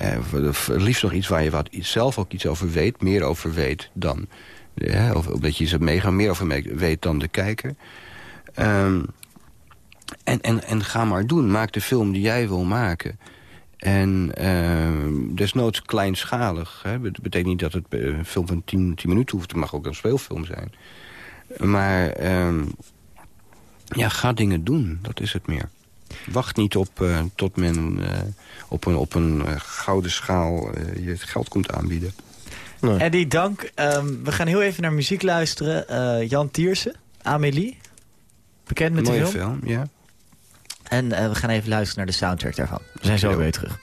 Uh, liefst nog iets waar je wat, zelf ook iets over weet, meer over weet dan ja, of, dat je ze mega meer over weet dan de kijker. Um, en, en, en ga maar doen. Maak de film die jij wil maken. En uh, desnoods kleinschalig. Hè. Dat betekent niet dat het een film van 10, 10 minuten hoeft. Het mag ook een speelfilm zijn. Maar uh, ja, ga dingen doen. Dat is het meer. Wacht niet op uh, tot men uh, op een, op een gouden schaal je het geld komt aanbieden. Nee. En die dank. Ehm, we gaan heel even naar muziek luisteren. Eh, Jan Tiersen, Amélie. Bekend met Mooie de film. film ja. En eh, we gaan even luisteren naar de soundtrack daarvan. We zijn zo weer terug.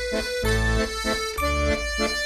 Thank you.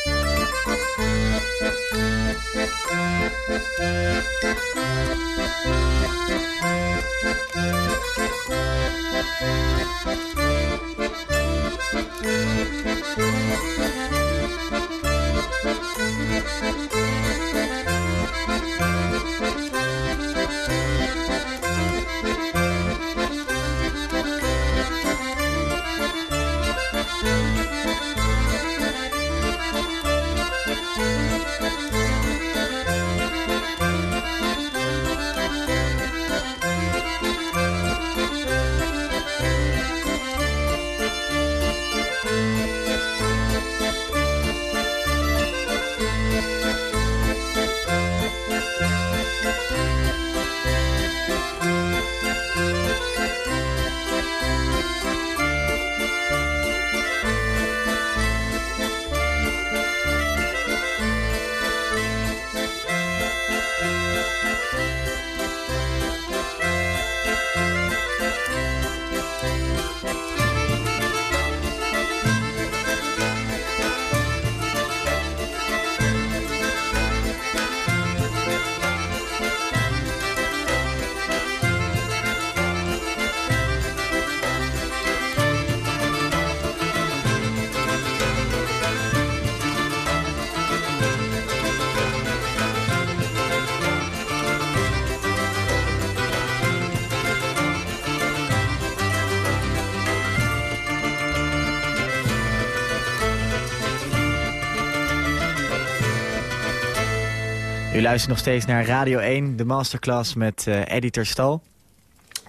Luistert nog steeds naar Radio 1, de masterclass met uh, Eddie Terstal.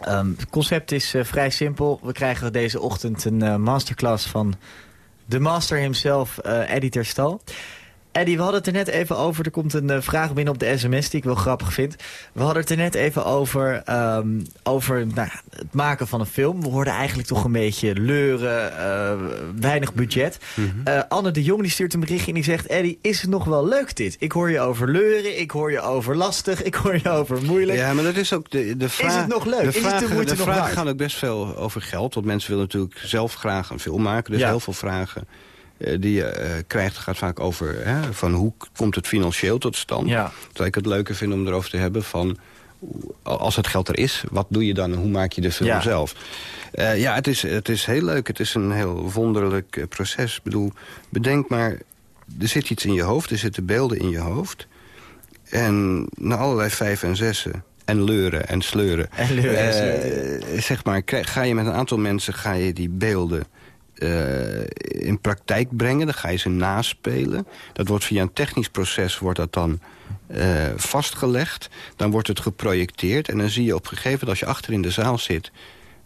Um, het concept is uh, vrij simpel. We krijgen deze ochtend een uh, masterclass van de master himself, Eddie Terstal. Eddie, we hadden het er net even over. Er komt een uh, vraag binnen op de sms die ik wel grappig vind. We hadden het er net even over, um, over nou, het maken van een film. We hoorden eigenlijk toch een beetje leuren, uh, weinig budget. Mm -hmm. uh, Anne de Jong die stuurt een berichtje en die zegt... Eddie, is het nog wel leuk dit? Ik hoor je over leuren, ik hoor je over lastig, ik hoor je over moeilijk. Ja, maar dat is ook de, de vraag... Is het nog leuk? De is vragen, het de moeite de nog vragen gaan ook best veel over geld. Want mensen willen natuurlijk zelf graag een film maken. Dus Ja. heel veel vragen eh, die je eh, krijgt gaat vaak over... Hè, van hoe komt het financieel tot stand. Ja. Terwijl ik het leuker vind om erover te hebben van... als het geld er is, wat doe je dan en hoe maak je de film Ja. zelf? Eh, ja, het is, het is heel leuk. Het is een heel wonderlijk eh, proces. Ik bedoel, bedenk maar, er zit iets in je hoofd. Er zitten beelden in je hoofd. En na allerlei vijf en zessen... En leuren en sleuren. En leuren eh, zeg maar, ga je met een aantal mensen ga je die beelden eh, in praktijk brengen. Dan ga je ze naspelen. Dat wordt via een technisch proces wordt dat dan eh, vastgelegd. Dan wordt het geprojecteerd. En dan zie je op een gegeven moment, als je achter in de zaal zit...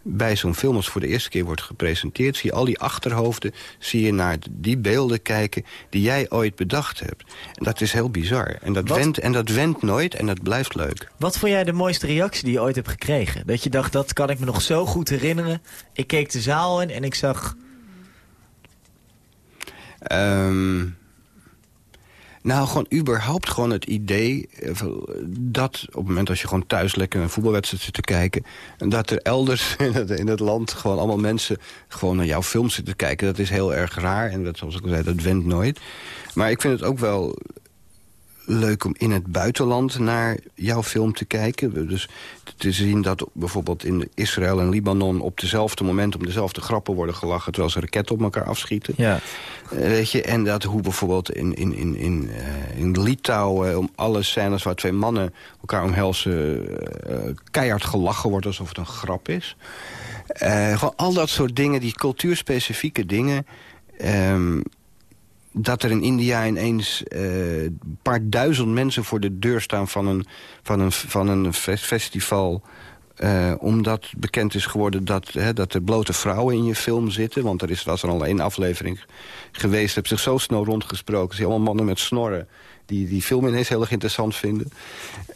bij zo'n film als voor de eerste keer wordt gepresenteerd... zie je al die achterhoofden, zie je naar die beelden kijken... die jij ooit bedacht hebt. En dat is heel bizar. En dat, Wat? wendt, en dat wendt nooit en dat blijft leuk. Wat vond jij de mooiste reactie die je ooit hebt gekregen? Dat je dacht, dat kan ik me nog zo goed herinneren. Ik keek de zaal in en ik zag... Ehm, nou, gewoon überhaupt gewoon het idee eh, dat op het moment als je gewoon thuis lekker een voetbalwedstrijd zit te kijken... en dat er elders [laughs] in het, in het land gewoon allemaal mensen gewoon naar jouw film zitten kijken... dat is heel erg raar en dat, zoals ik al zei, dat wendt nooit. Maar ik vind het ook wel leuk om in het buitenland naar jouw film te kijken. Dus te zien dat bijvoorbeeld in Israël en Libanon... op dezelfde moment om dezelfde grappen worden gelachen... terwijl ze raketten op elkaar afschieten. Ja. Eh, weet je, en dat hoe bijvoorbeeld in, in, in, in, eh, in Litouwen... om alle scènes waar twee mannen elkaar omhelzen... eh, keihard gelachen wordt alsof het een grap is. Eh, gewoon al dat soort dingen, die cultuurspecifieke dingen... ehm, dat er in India ineens eh, een paar duizend mensen voor de deur staan van een, van een, van een fe- festival... eh, omdat bekend is geworden dat, hè, dat er blote vrouwen in je film zitten. Want er is, was er al één aflevering geweest. Heb zich zo snel rondgesproken. Zie allemaal mannen met snorren die die film ineens heel erg interessant vinden.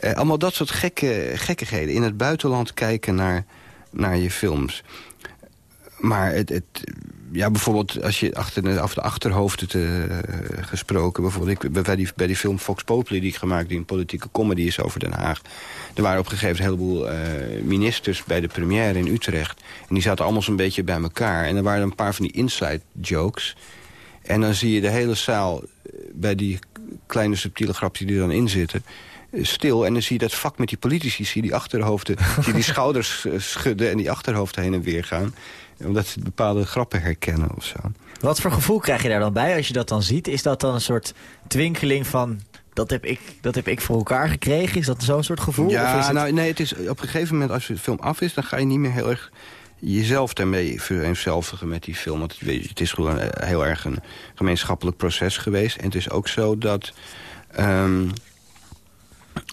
Eh, allemaal dat soort gekke, gekkigheden. In het buitenland kijken naar, naar je films. Maar het, het, ja, bijvoorbeeld als je achter de, over de achterhoofden te, eh, gesproken... bijvoorbeeld ik, bij, die, bij die film Fox Populi die ik gemaakt... die een politieke comedy is over Den Haag... er waren op een gegeven moment een heleboel eh, ministers bij de première in Utrecht. En die zaten allemaal zo'n beetje bij elkaar. En er waren een paar van die inside jokes. En dan zie je de hele zaal eh, bij die kleine subtiele grapjes die er dan in zitten stil. En dan zie je dat vak met die politici, zie je die achterhoofden... je die [laughs] schouders schudden en die achterhoofden heen en weer gaan. Omdat ze bepaalde grappen herkennen of zo. Wat voor gevoel krijg je daar dan bij als je dat dan ziet? Is dat dan een soort twinkeling van... Dat heb, ik, dat heb ik voor elkaar gekregen? Is dat zo'n soort gevoel? of is Ja, het... nou nee, het is op een gegeven moment als de film af is... dan ga je niet meer heel erg jezelf daarmee vereenzelvigen met die film. Want het, het is gewoon eh, heel erg een gemeenschappelijk proces geweest. En het is ook zo dat... ehm,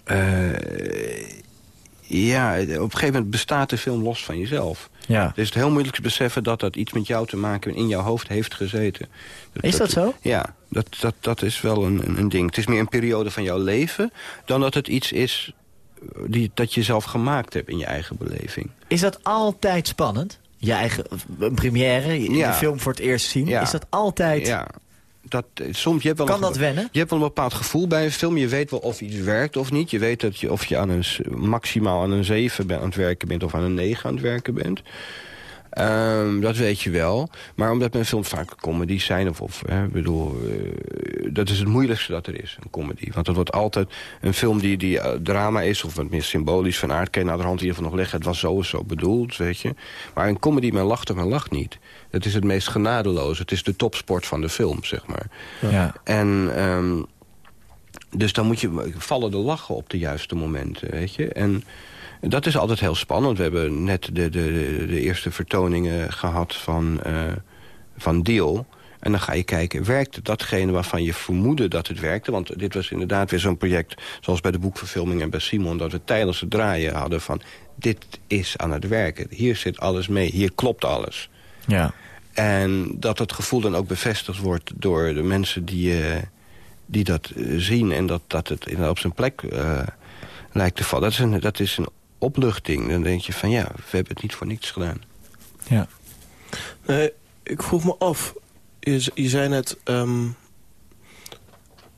eh, ja, op een gegeven moment bestaat de film los van jezelf. ja. Het is heel moeilijk te beseffen dat dat iets met jou te maken in jouw hoofd heeft gezeten. Is dat zo? Ja, dat, dat, dat is wel een, een, ding. Het is meer een periode van jouw leven dan dat het iets is die, dat je zelf gemaakt hebt in je eigen beleving. Is dat altijd spannend? Je eigen een première, je- Ja. de film voor het eerst zien. Ja. Is dat altijd... Ja, dat, eh, soms, je hebt wel Kan een, dat wennen? Je hebt wel een bepaald gevoel bij een film. Je weet wel of iets werkt of niet. Je weet dat je, of je aan een, maximaal aan een 7 ben- aan het werken bent of aan een 9 aan het werken bent. Ehm, dat weet je wel. Maar omdat mijn films vaak comedies zijn... of, of hè, ik bedoel, eh, dat is het moeilijkste dat er is, een comedy. Want dat wordt altijd een film die, die eh, drama is... of wat meer symbolisch van aard... kan je naar de hand in ieder geval nog leggen. Het was zo en zo bedoeld, weet je. Maar een comedy, men lacht of men lacht niet. Het is het meest genadeloos. Het is de topsport van de film, zeg maar. Ja. En ehm, dus dan moet je vallen de lachen op de juiste momenten, weet je. En dat is altijd heel spannend. We hebben net de, de, de eerste vertoningen gehad van, eh van Deal. En dan ga je kijken, werkte datgene waarvan je vermoedde dat het werkte? Want dit was inderdaad weer zo'n project, zoals bij de boekverfilming en bij Simon... dat we tijdens het draaien hadden van, dit is aan het werken. Hier zit alles mee, hier klopt alles. Ja. En dat het gevoel dan ook bevestigd wordt door de mensen die, uh, die dat uh, zien... en dat, dat het op zijn plek uh, lijkt te vallen. Dat is, een, dat is een opluchting. Dan denk je van ja, we hebben het niet voor niets gedaan. Ja. Nee, ik vroeg me af. Je, je zei net, um,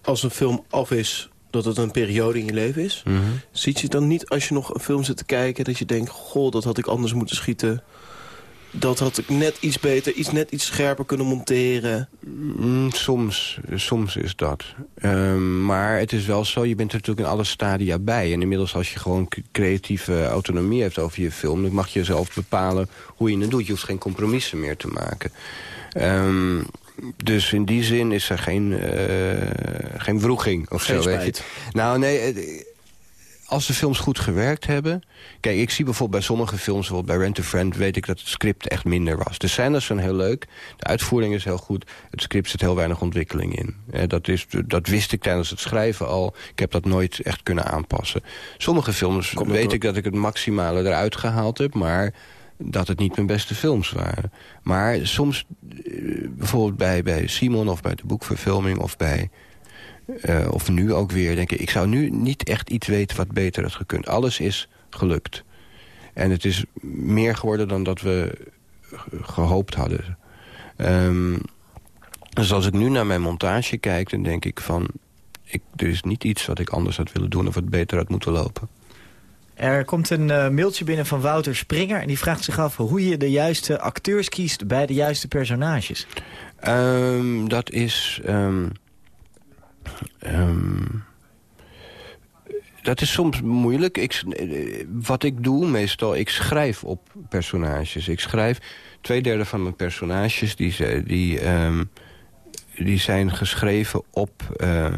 als een film af is, dat het een periode in je leven is. Mm -hmm. Ziet je dan niet als je nog een film zit te kijken... dat je denkt, goh, dat had ik anders moeten schieten... dat had ik net iets beter, iets net iets scherper kunnen monteren? Mm, soms, soms is dat. Um, maar het is wel zo, je bent er natuurlijk in alle stadia bij. En inmiddels als je gewoon creatieve autonomie hebt over je film... dan mag je zelf bepalen hoe je het doet. Je hoeft geen compromissen meer te maken. Um, dus in die zin is er geen, uh, geen wroeging of geen zo. Weet je. Nou, nee, als de films goed gewerkt hebben... Kijk, ik zie bijvoorbeeld bij sommige films, bijvoorbeeld bij Rent a Friend... weet ik dat het script echt minder was. De scènes zijn heel leuk, de uitvoering is heel goed... het script zit heel weinig ontwikkeling in. Dat, is, dat wist ik tijdens het schrijven al. Ik heb dat nooit echt kunnen aanpassen. Sommige films Komt weet door. ik dat ik het maximale eruit gehaald heb... maar dat het niet mijn beste films waren. Maar soms, uh, bijvoorbeeld bij, bij Simon of bij de boekverfilming... of bij uh, of nu ook weer, denk ik... ik zou nu niet echt iets weten wat beter had gekund. Alles is gelukt. En het is meer geworden dan dat we gehoopt hadden. Um, dus als ik nu naar mijn montage kijk, dan denk ik van... Ik, er is niet iets wat ik anders had willen doen of wat beter had moeten lopen. Er komt een uh, mailtje binnen van Wouter Springer... en die vraagt zich af hoe je de juiste acteurs kiest bij de juiste personages. Um, dat is... Um, um, dat is soms moeilijk. Ik, wat ik doe meestal, ik schrijf op personages. Ik schrijf twee derde van mijn personages... die, die, die zijn geschreven op... Uh,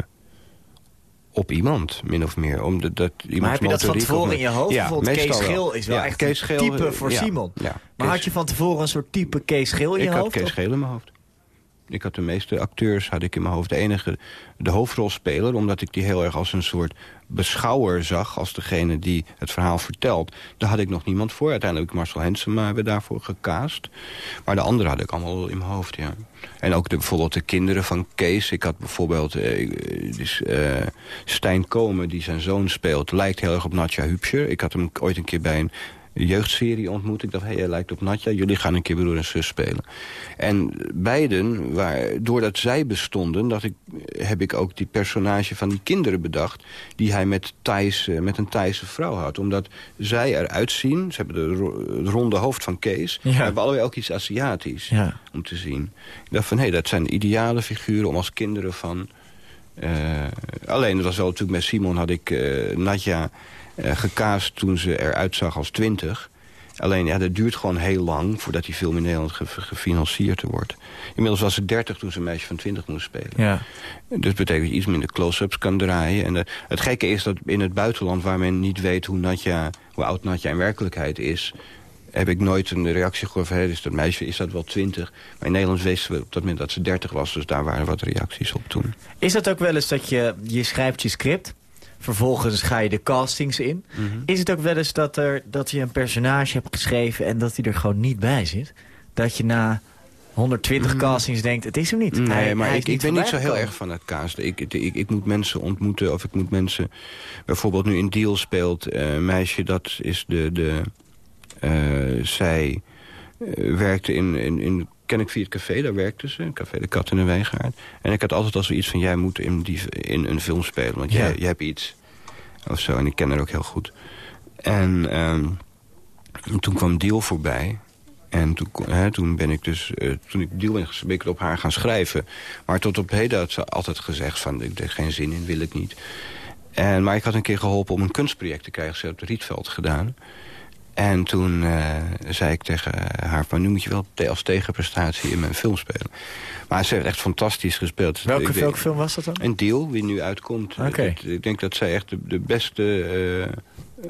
op iemand, min of meer. Om de, dat iemand maar heb je dat van tevoren in je hoofd? Ja, Bijvoorbeeld Kees Geel is wel ja, echt Kees Geel, type voor ja, Simon. Ja, maar Kees, had je van tevoren een soort type Kees Geel in je ik hoofd? Ik had Kees Geel in mijn hoofd. Ik had de meeste acteurs had ik in mijn hoofd. De enige, de hoofdrolspeler, omdat ik die heel erg als een soort beschouwer zag... als degene die het verhaal vertelt. Daar had ik nog niemand voor. Uiteindelijk Marcel Hensema daarvoor gecast. Maar de anderen had ik allemaal in mijn hoofd, ja. En ook de, bijvoorbeeld de kinderen van Kees. Ik had bijvoorbeeld uh, dus, uh, Stijn Komen, die zijn zoon speelt... lijkt heel erg op Natja Hupscher. Ik had hem ooit een keer bij een jeugdserie ontmoet. Ik dacht, hé, hey, hij lijkt op Natja. Jullie gaan een keer broer en zus spelen. En beiden, waar, doordat zij bestonden... Dacht ik, heb ik ook die personage van die kinderen bedacht... die hij met, Thijs, met een Thaise vrouw had. Omdat zij eruit zien... ze hebben de, ro de ronde hoofd van Kees... Ja. maar hebben allebei ook iets Aziatisch Ja. om te zien. Ik dacht van, hé, hey, dat zijn ideale figuren om als kinderen van... Uh, alleen, dat was wel natuurlijk met Simon had ik uh, Nadja gekaast toen ze eruit zag als twintig. Alleen, ja, dat duurt gewoon heel lang voordat die film in Nederland ge gefinancierd wordt. Inmiddels was ze 30 toen ze een meisje van 20 moest spelen. Ja. Dus dat betekent dat je iets minder close-ups kan draaien. En uh, het gekke is dat in het buitenland, waar men niet weet hoe, Nadja, hoe oud Nadja in werkelijkheid is heb ik nooit een reactie gehoord van... Is dat meisje is dat wel 20? Maar in Nederland wisten we op dat moment dat ze 30 was... dus daar waren wat reacties op toen. Is dat ook wel eens dat je, je schrijft je script... vervolgens ga je de castings in... Mm -hmm. is het ook wel eens dat, er, dat je een personage hebt geschreven... en dat hij er gewoon niet bij zit? Dat je na 120 mm. castings denkt, het is hem niet. Nee, hij, maar hij ik, ik ben niet zo heel erg van het casten. Ik, ik, ik, moet mensen ontmoeten of ik moet mensen... bijvoorbeeld nu in Deal speelt uh, een meisje, dat is de... de uh, zij uh, werkte in, in, in ken ik via het café, daar werkte ze. Café de Kat in de Wijngaard. En ik had altijd al zoiets van, jij moet in, die, in een film spelen. Want ja. jij, jij hebt iets. Of zo, en ik ken haar ook heel goed. En um, toen kwam Deal voorbij. En toen, hè, toen ben ik dus, uh, toen ik Deal ben, ben ik op haar gaan schrijven. Maar tot op heden had ze altijd gezegd van, ik heb geen zin in, wil ik niet. En, maar ik had een keer geholpen om een kunstproject te krijgen. Ze had op Rietveld gedaan. En toen uh, zei ik tegen haar van... nu moet je wel als tegenprestatie in mijn film spelen. Maar ze heeft echt fantastisch gespeeld. Welke, ik, welke film was dat dan? Een deal, wie nu uitkomt. Okay. Ik, ik denk dat zij echt de, de beste uh,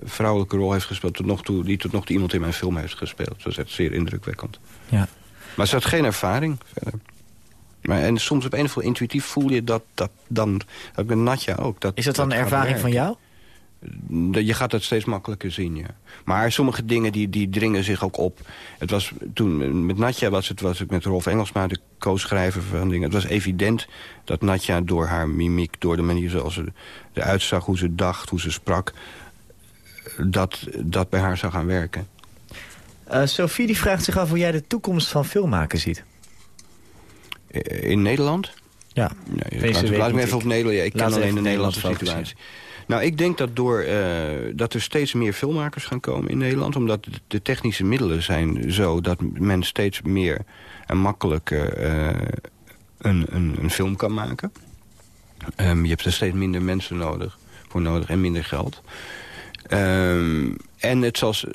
vrouwelijke rol heeft gespeeld... Tot nog toe, die tot nog toe iemand in mijn film heeft gespeeld. Dat was echt zeer indrukwekkend. Ja. Maar ze had geen ervaring verder. Maar, en soms op een of andere intuïtief voel je dat, dat dan... Dat met Natja ook. Dat, Is dat dan een ervaring van jou? Je gaat het steeds makkelijker zien, ja. Maar sommige dingen die, die dringen zich ook op. Het was toen met Natja was het was ik met Rolf Engelsma, de co-schrijver van dingen. Het was evident dat Natja door haar mimiek, door de manier zoals ze eruit zag, hoe ze dacht, hoe ze sprak, dat dat bij haar zou gaan werken. Eh, Sophie die vraagt zich af hoe jij de toekomst van filmmaken ziet. Eh, In Nederland? Ja, Nee, Deze laat, laat me even ik- op Nederland. Ja, ik ken alleen de Nederlandse Nederland situatie. Nou, ik denk dat, door, eh, dat er steeds meer filmmakers gaan komen in Nederland. Omdat de- technische middelen zijn zo dat men steeds meer en makkelijker eh, een, een, een film kan maken. Ehm, je hebt er steeds minder mensen nodig, voor nodig en minder geld. Ehm, en het zal, s-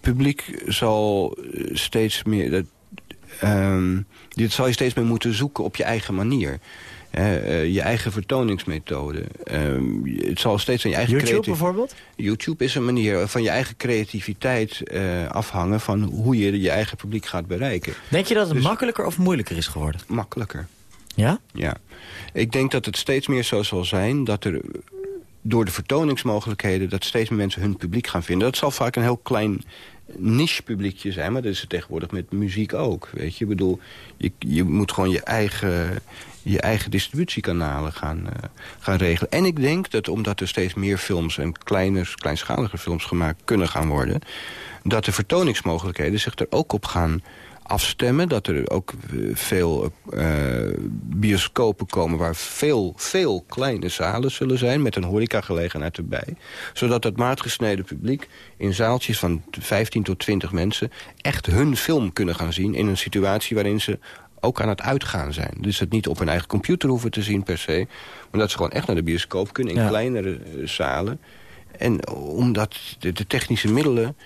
publiek zal steeds meer... Dat, ehm, dit zal je steeds meer moeten zoeken op je eigen manier. Eh, je eigen vertoningsmethode. Ehm, het zal steeds aan je eigen YouTube bijvoorbeeld? YouTube is een manier van je eigen creativiteit eh, afhangen... van hoe je je eigen publiek gaat bereiken. Denk je dat het Dus- makkelijker of moeilijker is geworden? Makkelijker. Ja? Ja. Ik denk dat het steeds meer zo zal zijn dat er door de vertoningsmogelijkheden... dat steeds meer mensen hun publiek gaan vinden. Dat zal vaak een heel klein niche publiekje zijn, maar dat is het tegenwoordig met muziek ook. Weet je, ik bedoel, je, je moet gewoon je eigen, je eigen distributiekanalen gaan, eh, gaan regelen. En ik denk dat omdat er steeds meer films en kleinschalige films gemaakt kunnen gaan worden... dat de vertoningsmogelijkheden zich er ook op gaan afstemmen. Dat er ook eh, veel eh, bioscopen komen waar veel, veel kleine zalen zullen zijn... met een horecagelegenheid erbij. Zodat het maatgesneden publiek in zaaltjes van 15 tot 20 mensen... echt hun film kunnen gaan zien in een situatie waarin ze ook aan het uitgaan zijn. Dus het niet op hun eigen computer hoeven te zien per se... maar dat ze gewoon echt naar de bioscoop kunnen in Ja. kleinere eh, zalen. En omdat de, de technische middelen...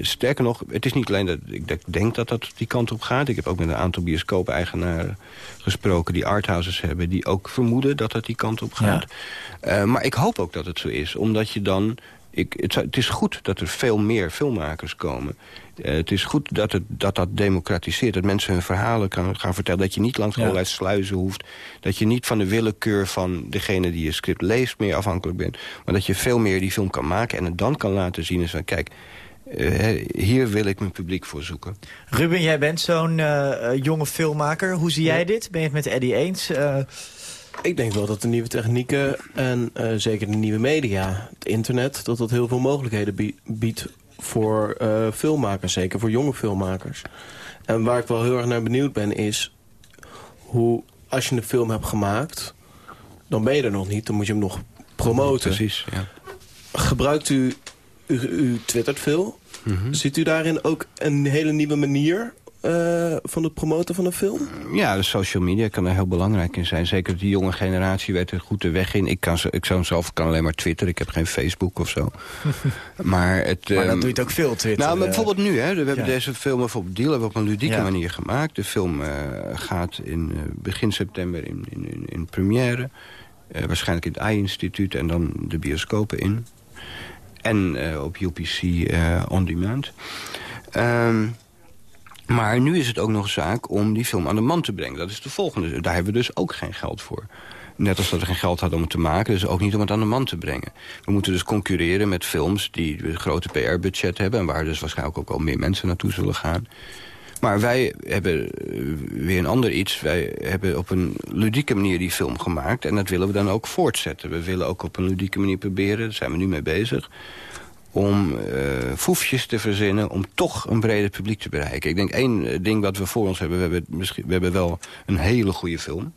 Sterker nog, het is niet alleen dat ik denk dat dat die kant op gaat. Ik heb ook met een aantal bioscoop-eigenaren gesproken... die arthouses hebben, die ook vermoeden dat dat die kant op gaat. Eh, maar ik hoop ook dat het zo is, omdat je dan... Ik, het, is goed dat er veel meer filmmakers komen. Eh, het is goed dat, het, dat dat democratiseert. Dat mensen hun verhalen kan, gaan vertellen. Dat je niet langs Ja. allerlei sluizen hoeft. Dat je niet van de willekeur van degene die je script leest meer afhankelijk bent. Maar dat je veel meer die film kan maken. En het dan kan laten zien. Is van, kijk, eh, hier wil ik mijn publiek voor zoeken. Ruben, jij bent zo'n eh, eh, jonge filmmaker. Hoe zie jij dit? Ben je het met Eddie eens? Eh, Ik denk wel dat de nieuwe technieken en eh, zeker de nieuwe media, het internet, dat dat heel veel mogelijkheden bie- biedt voor eh, filmmakers, zeker voor jonge filmmakers. En waar ik wel heel erg naar benieuwd ben is hoe, als je een film hebt gemaakt, dan ben je er nog niet, dan moet je hem nog promoten. Precies, ja. Gebruikt u, u, u twittert veel. Mhm. Ziet u daarin ook een hele nieuwe manier eh, van het promoten van een film? Ja, de social media kan er heel belangrijk in zijn. Zeker die jonge generatie weet er goed de weg in. Ik kan, ze- ik zou zelf kan alleen maar Twitter. Ik heb geen Facebook of zo. [laughs] maar het, maar dan ehm, doe je het ook veel, Twitter. Nou, maar eh. bijvoorbeeld nu, hè. We hebben deze film bijvoorbeeld Deal hebben we op een ludieke Ja. manier gemaakt. De film eh, gaat in eh, begin september in, in, in, in première. Eh, waarschijnlijk in het AI-instituut en dan de bioscopen in. En eh, op UPC eh, On Demand. Ehm, maar nu is het ook nog zaak om die film aan de man te brengen. Dat is de volgende. Daar hebben we dus ook geen geld voor. Net als dat we geen geld hadden om het te maken, dus ook niet om het aan de man te brengen. We moeten dus concurreren met films die een grote PR-budget hebben... en waar dus waarschijnlijk ook al meer mensen naartoe zullen gaan. Maar wij hebben eh, weer een ander iets. Wij hebben op een ludieke manier die film gemaakt... en dat willen we dan ook voortzetten. We willen ook op een ludieke manier proberen, daar zijn we nu mee bezig om eh foefjes te verzinnen om toch een breder publiek te bereiken. Ik denk één eh, ding wat we voor ons hebben... we hebben, misschien, we hebben wel een hele goede film.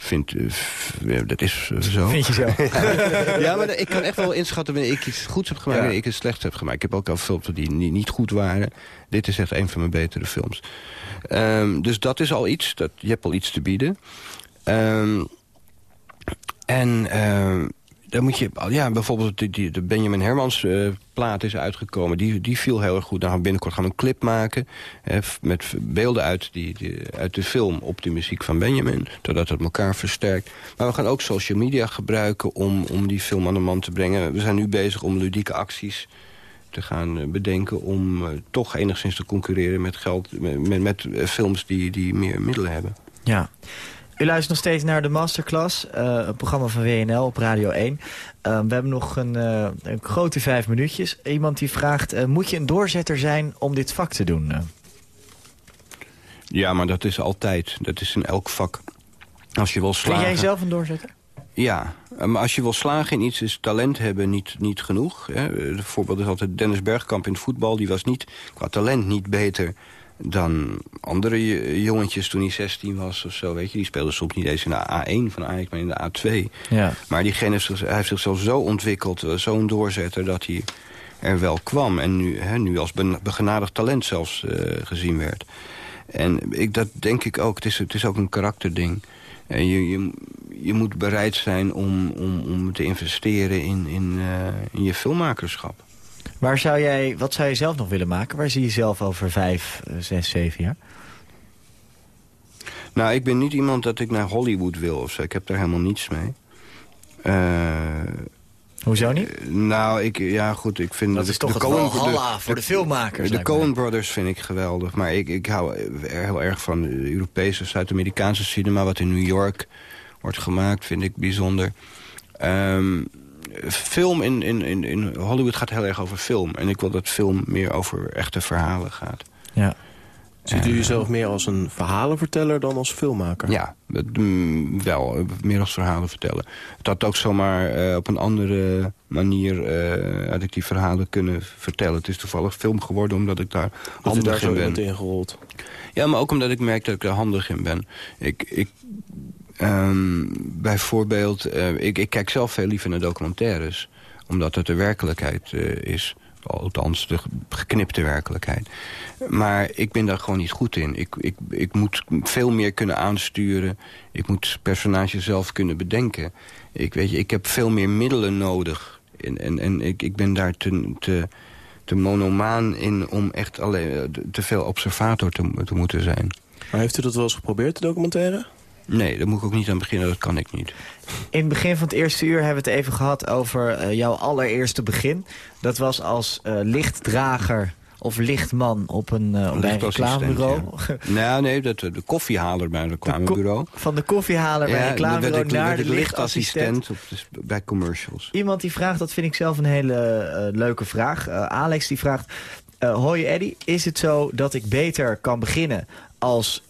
Vind, eh, dat is eh, zo. Vind je zo? [laughs] ja, maar ik kan echt wel inschatten wanneer ik iets goeds heb gemaakt... en Ja. ik iets slechts heb gemaakt. Ik heb ook al films die niet, niet goed waren. Dit is echt een van mijn betere films. Ehm, dus dat is al iets. Dat, je hebt al iets te bieden. Ehm, en ehm, dan moet je... Ja, bijvoorbeeld die, de Benjamin Hermans eh, plaat is uitgekomen. Die, die viel heel erg goed. Nou, binnenkort gaan we een clip maken. hè, f- met beelden uit, die, die- uit de film op de muziek van Benjamin. Zodat het elkaar versterkt. Maar we gaan ook social media gebruiken om, om die film aan de man te brengen. We zijn nu bezig om ludieke acties te gaan eh, bedenken... om eh, toch enigszins te concurreren met, geld, met, met, eh, films die, die meer middelen hebben. Ja. U luistert nog steeds naar de Masterclass, uh, een programma van WNL op Radio 1. we hebben nog een, een, grote vijf minuutjes. Iemand die vraagt, moet je een doorzetter zijn om dit vak te doen? Ja, maar dat is altijd. Dat is in elk vak. Als je wil slagen... Ben jij zelf een doorzetter? Ja, maar als je wil slagen in iets is talent hebben niet, niet genoeg. Hè. voorbeeld is altijd Dennis Bergkamp in het voetbal. Die was niet, qua talent niet beter dan andere jongetjes toen hij 16 was of zo. Weet je. Die speelde soms niet eens in de A1 van Ajax, maar in de A2. Ja. Maar diegene heeft, hij heeft zichzelf zo ontwikkeld, eh, zo'n doorzetter... dat hij er wel kwam en nu, hè, nu als begenadigd talent zelfs uh, gezien werd. En ik, dat denk ik ook. Het is, het is ook een karakterding. En je, je, je moet bereid zijn om, om, om te investeren in, in, uh, in je filmmakerschap. Waar zou jij, wat zou je zelf nog willen maken? Waar zie je zelf over vijf, eh, zes, zeven jaar? Nou, ik ben niet iemand dat ik naar Hollywood wil of zo. Ik heb daar helemaal niets mee. Uh, Hoezo niet? Uh, nou, ik, ja goed, ik vind... Dat is toch de Coen, voor de, filmmakers. De Coen Brothers vind ik geweldig. Maar ik, ik hou heel erg van de Europese, Zuid-Amerikaanse cinema... wat in New York wordt gemaakt, vind ik bijzonder. Um, film in, in, in, in Hollywood gaat heel erg over film. En ik wil dat film meer over echte verhalen gaat. Ja. Ziet u jezelf meer als een verhalenverteller dan als filmmaker? Ja, mm, wel. Meer als verhalen vertellen. Het had ook zomaar uh, op een andere manier uh, had ik die verhalen kunnen vertellen. Het is toevallig film geworden omdat ik daar dat handig daar in ben. ingerold. Ja, maar ook omdat ik merk dat ik er handig in ben. Ik, ik Um, bijvoorbeeld, uh, ik, ik, kijk zelf veel liever naar documentaires. Omdat het de werkelijkheid uh, is. Althans, de geknipte werkelijkheid. Maar ik ben daar gewoon niet goed in. Ik, ik, ik moet veel meer kunnen aansturen. Ik moet personages zelf kunnen bedenken. Ik, weet je, ik heb veel meer middelen nodig. En, en, en ik, ik ben daar te, te, te monomaan in om echt alleen, eh, te veel observator te, te moeten zijn. Maar heeft u dat wel eens geprobeerd, de documentaire? Nee, daar moet ik ook niet aan beginnen, dat kan ik niet. In het begin van het eerste uur hebben we het even gehad over uh, jouw allereerste begin. Dat was als uh, lichtdrager of lichtman op een, uh, een reclamebureau. Ja. nou, nee, dat, de koffiehaler bij een reclamebureau. van de koffiehaler bij een reclamebureau ik, naar de lichtassistent op de, bij commercials. Iemand die vraagt, dat vind ik zelf een hele leuke vraag. Alex die vraagt, hoi Eddy, is het zo dat ik beter kan beginnen als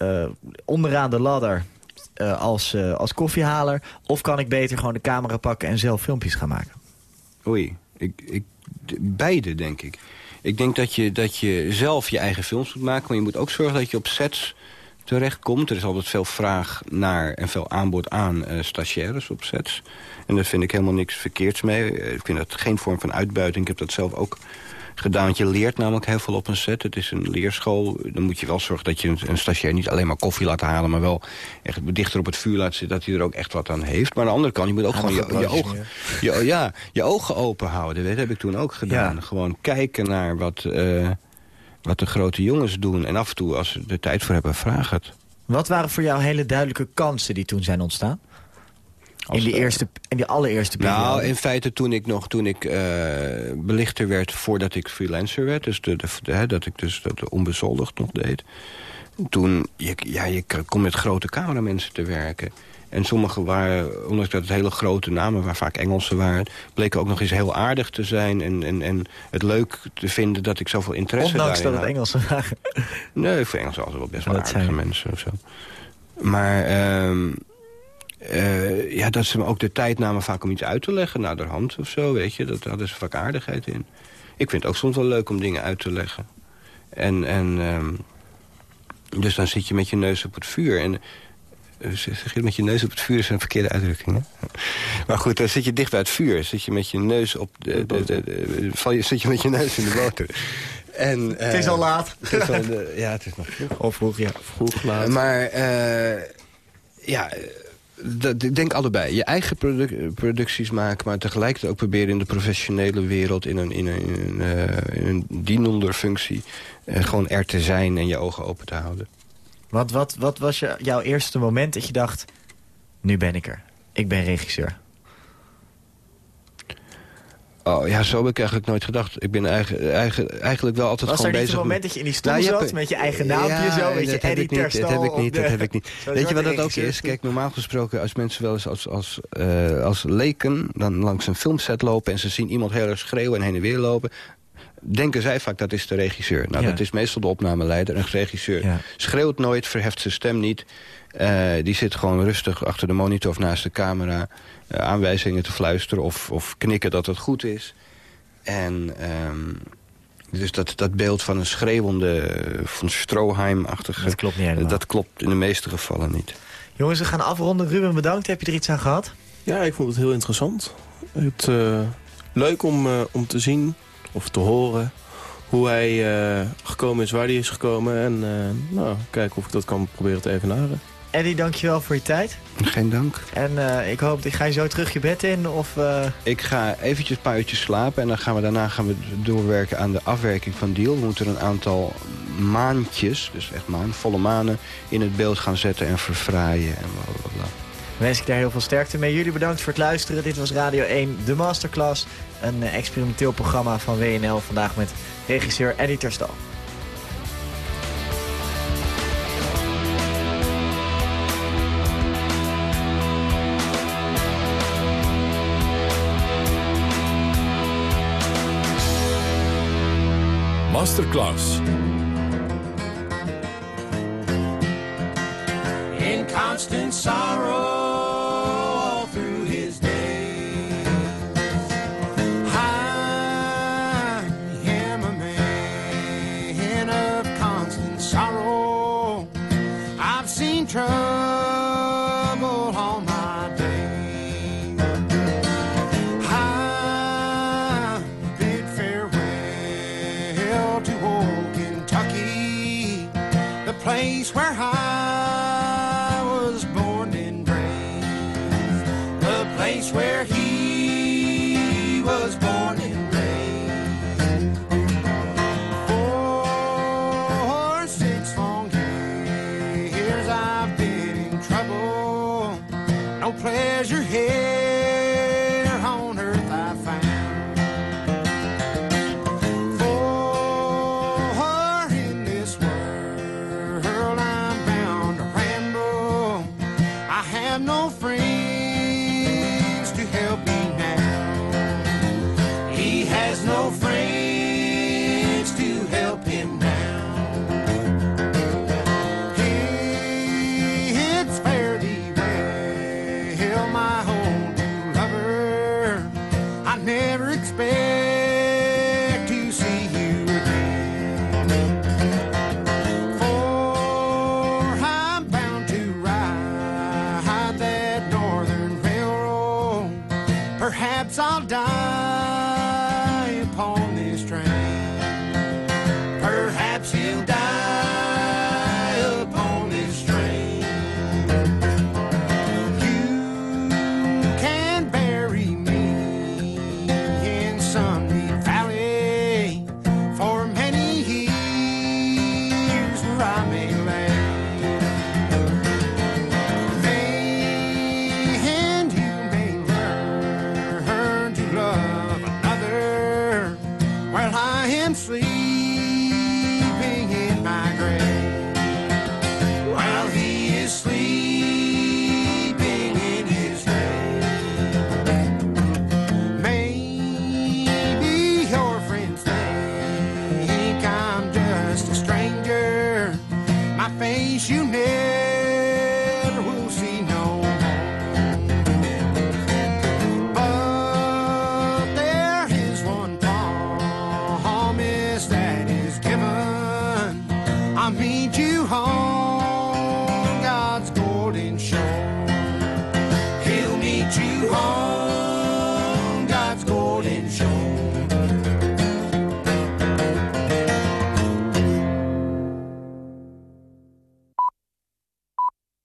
onderaan de ladder uh, als, uh, als koffiehaler? Of kan ik beter gewoon de camera pakken en zelf filmpjes gaan maken? Oei, ik, ik, beide denk ik. Ik denk dat je, dat je zelf je eigen films moet maken... maar je moet ook zorgen dat je op sets terechtkomt. Er is altijd veel vraag naar en veel aanbod aan uh, stagiaires op sets. En daar vind ik helemaal niks verkeerds mee. Ik vind dat geen vorm van uitbuiting. Ik heb dat zelf ook gedaan. Want je leert namelijk heel veel op een set. Het is een leerschool. Dan moet je wel zorgen dat je een, stagiair niet alleen maar koffie laat halen... maar wel echt dichter op het vuur laat zitten... dat hij er ook echt wat aan heeft. Maar aan de andere kant, je moet ook gewoon je, je, ogen, je, ja, je ogen open houden. Dat heb ik toen ook gedaan. Gewoon kijken naar wat, uh, wat de grote jongens doen. En af en toe, als ze er tijd voor hebben, vraag het. Wat waren voor jou hele duidelijke kansen die toen zijn ontstaan? In, die eerste, in die allereerste periode? Nou, in feite toen ik nog toen ik uh, belichter werd voordat ik freelancer werd. Dus de, de, dat ik dus dat onbezoldigd nog deed. Toen, je, ja, je kon met grote cameramensen te werken. En sommige waren, ondanks dat het hele grote namen, waar vaak Engelsen waren... bleken ook nog eens heel aardig te zijn en, en, en het leuk te vinden dat ik zoveel interesse Ondanks daarin dat het Engelsen waren? Nee, voor Engelsen altijd wel best wel aardige mensen of zo. Maar... Um, uh, ja, dat ze me ook de tijd namen vaak om iets uit te leggen naar de hand of zo, weet je. Dat hadden ze vaak aardigheid in. Ik vind het ook soms wel leuk om dingen uit te leggen. En, en um, dus dan zit je met je neus op het vuur. En uh, zeg je met je neus op het vuur is een verkeerde uitdrukking, hè? [laughs] Maar goed, dan zit je dicht bij het vuur. Zit je met je neus op de, de, de, de val je, zit je met je neus in de boter. En, uh, [laughs] het is al laat. Het is al ja, het is nog vroeg. Of vroeg, ja. Vroeg, laat. Maar, uh, ja dat, ik denk allebei. Je eigen producties maken, maar tegelijkertijd ook proberen in de professionele wereld... in een, in een, een, dienender functie uh, gewoon er te zijn en je ogen open te houden. Wat, wat, wat was je, jouw eerste moment dat je dacht... nu ben ik er, ik ben regisseur? Oh ja, zo heb ik eigenlijk nooit gedacht. Ik ben eigen, eigen, eigenlijk wel altijd Was gewoon er bezig... niet een moment dat je in die stoel Nou, zat hebt- met je eigen naampje Ja, zo? Weet je, Eddie Terstal Dat heb ik niet, de- dat heb ik niet. [laughs] Weet je wat wordt dat ook is? Kijk, normaal gesproken als mensen wel eens als, als, eh, als leken... dan langs een filmset lopen en ze zien iemand heel erg schreeuwen en heen en weer lopen... denken zij vaak dat is de regisseur. Nou, Ja. dat is meestal de opnameleider. Een regisseur Ja. schreeuwt nooit, verheft zijn stem niet. Eh, die zit gewoon rustig achter de monitor of naast de camera... eh, aanwijzingen te fluisteren of, of knikken dat het goed is. En... ehm, dus dat, dat beeld van een schreeuwende, eh, van Stroheim-achtige... Dat klopt niet helemaal. Dat klopt in de meeste gevallen niet. Jongens, we gaan afronden. Ruben, bedankt. Heb je er iets aan gehad? Ja, ik vond het heel interessant. Het, eh, leuk om, eh, om te zien of te horen hoe hij eh, gekomen is, waar hij is gekomen. En eh, nou, kijken of ik dat kan proberen te evenaren. Eddie, dankjewel voor je tijd. Geen dank. En eh, ik hoop, ik ga je zo terug je bed in. Of, eh, Ik ga eventjes een paar uurtjes slapen... en dan gaan we, daarna gaan we doorwerken aan de afwerking van Deal. We moeten een aantal maandjes, dus echt maan, volle manen... in het beeld gaan zetten en verfraaien en blablabla. wens ik daar heel veel sterkte mee. Jullie bedankt voor het luisteren. Dit was Radio 1, de Masterclass. Een eh, experimenteel programma van WNL. Vandaag met regisseur Eddie Terstal. Masterclass. in constant sorrow